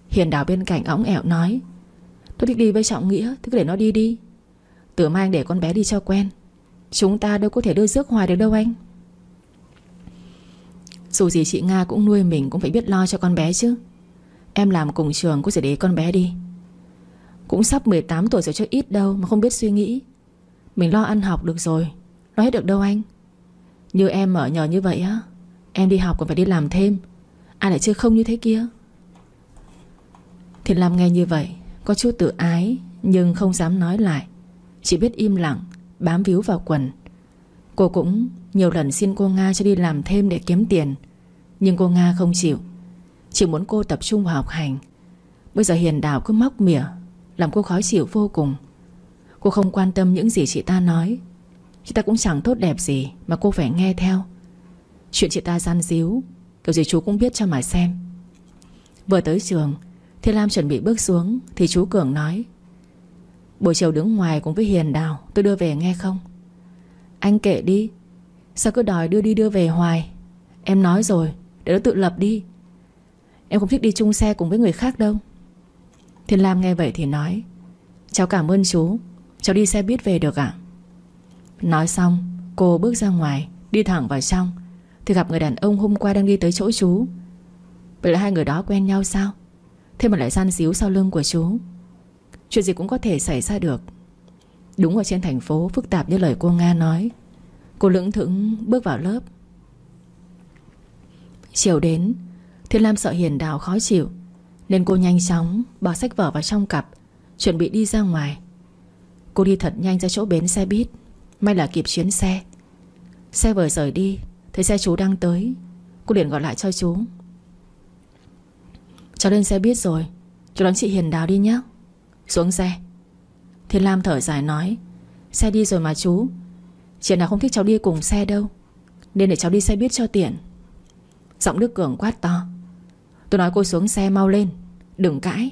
Hiền đảo bên cạnh ống ẹo nói, Tôi thích đi với Trọng Nghĩa Thì cứ để nó đi đi. Từ mai anh để con bé đi cho quen. Chúng ta đâu có thể đưa rước hoài được đâu anh. Dù gì chị Nga cũng nuôi mình Cũng phải biết lo cho con bé chứ. Em làm cùng trường cũng sẽ để con bé đi. Cũng sắp 18 tuổi rồi chứ ít đâu Mà không biết suy nghĩ. Mình lo ăn học được rồi nó hết được đâu anh? Như em ở nhờ như vậy á, Em đi học còn phải đi làm thêm. Ai lại chơi không như thế kia? Thì làm nghe như vậy, Có chút tự ái, Nhưng không dám nói lại. Chỉ biết im lặng, Bám víu vào quần. Cô cũng nhiều lần xin cô Nga cho đi làm thêm để kiếm tiền. Nhưng cô Nga không chịu, Chỉ muốn cô tập trung vào học hành. Bây giờ Hiền Đào cứ móc mỉa, Làm cô khó chịu vô cùng. Cô không quan tâm những gì chị ta nói. Chị ta cũng chẳng tốt đẹp gì Mà cô phải nghe theo. Chuyện chị ta gian díu, Kiểu gì chú cũng biết cho mà xem. Vừa tới trường, Thiên Lam chuẩn bị bước xuống Thì chú Cường nói, Buổi chiều đứng ngoài cùng với Hiền Đào, Tôi đưa về nghe không? Anh kệ đi, Sao cứ đòi đưa đi đưa về hoài? Em nói rồi, Để nó tự lập đi. Em không thích đi chung xe cùng với người khác đâu. Thiên Lam nghe vậy thì nói, Cháu cảm ơn chú, Cháu đi xe buýt về được ạ. Nói xong, cô bước ra ngoài, Đi thẳng vào trong. Thì gặp người đàn ông hôm qua đang đi tới chỗ chú. Vậy là hai người đó quen nhau sao? Thế mà lại săn xíu sau lưng của chú. Chuyện gì cũng có thể xảy ra được. Đúng ở trên thành phố, phức tạp như lời cô Nga nói. Cô lững thững bước vào lớp. Chiều đến, Thiên Lam sợ Hiền Đào khó chịu, Nên cô nhanh chóng bỏ sách vở vào trong cặp, Chuẩn bị đi ra ngoài. Cô đi thật nhanh ra chỗ bến xe buýt. May là kịp chuyến xe. Xe vừa rời đi, Thấy xe chú đang tới. Cô liền gọi lại cho chú. Cháu lên xe buýt rồi, Chú đón chị Hiền Đào đi nhé. Xuống xe. Thiên Lam thở dài nói, Xe đi rồi mà chú. Chị nào không thích cháu đi cùng xe đâu, Nên để cháu đi xe buýt cho tiện. Giọng Đức Cường quát to. Tôi nói cô xuống xe mau lên, Đừng cãi.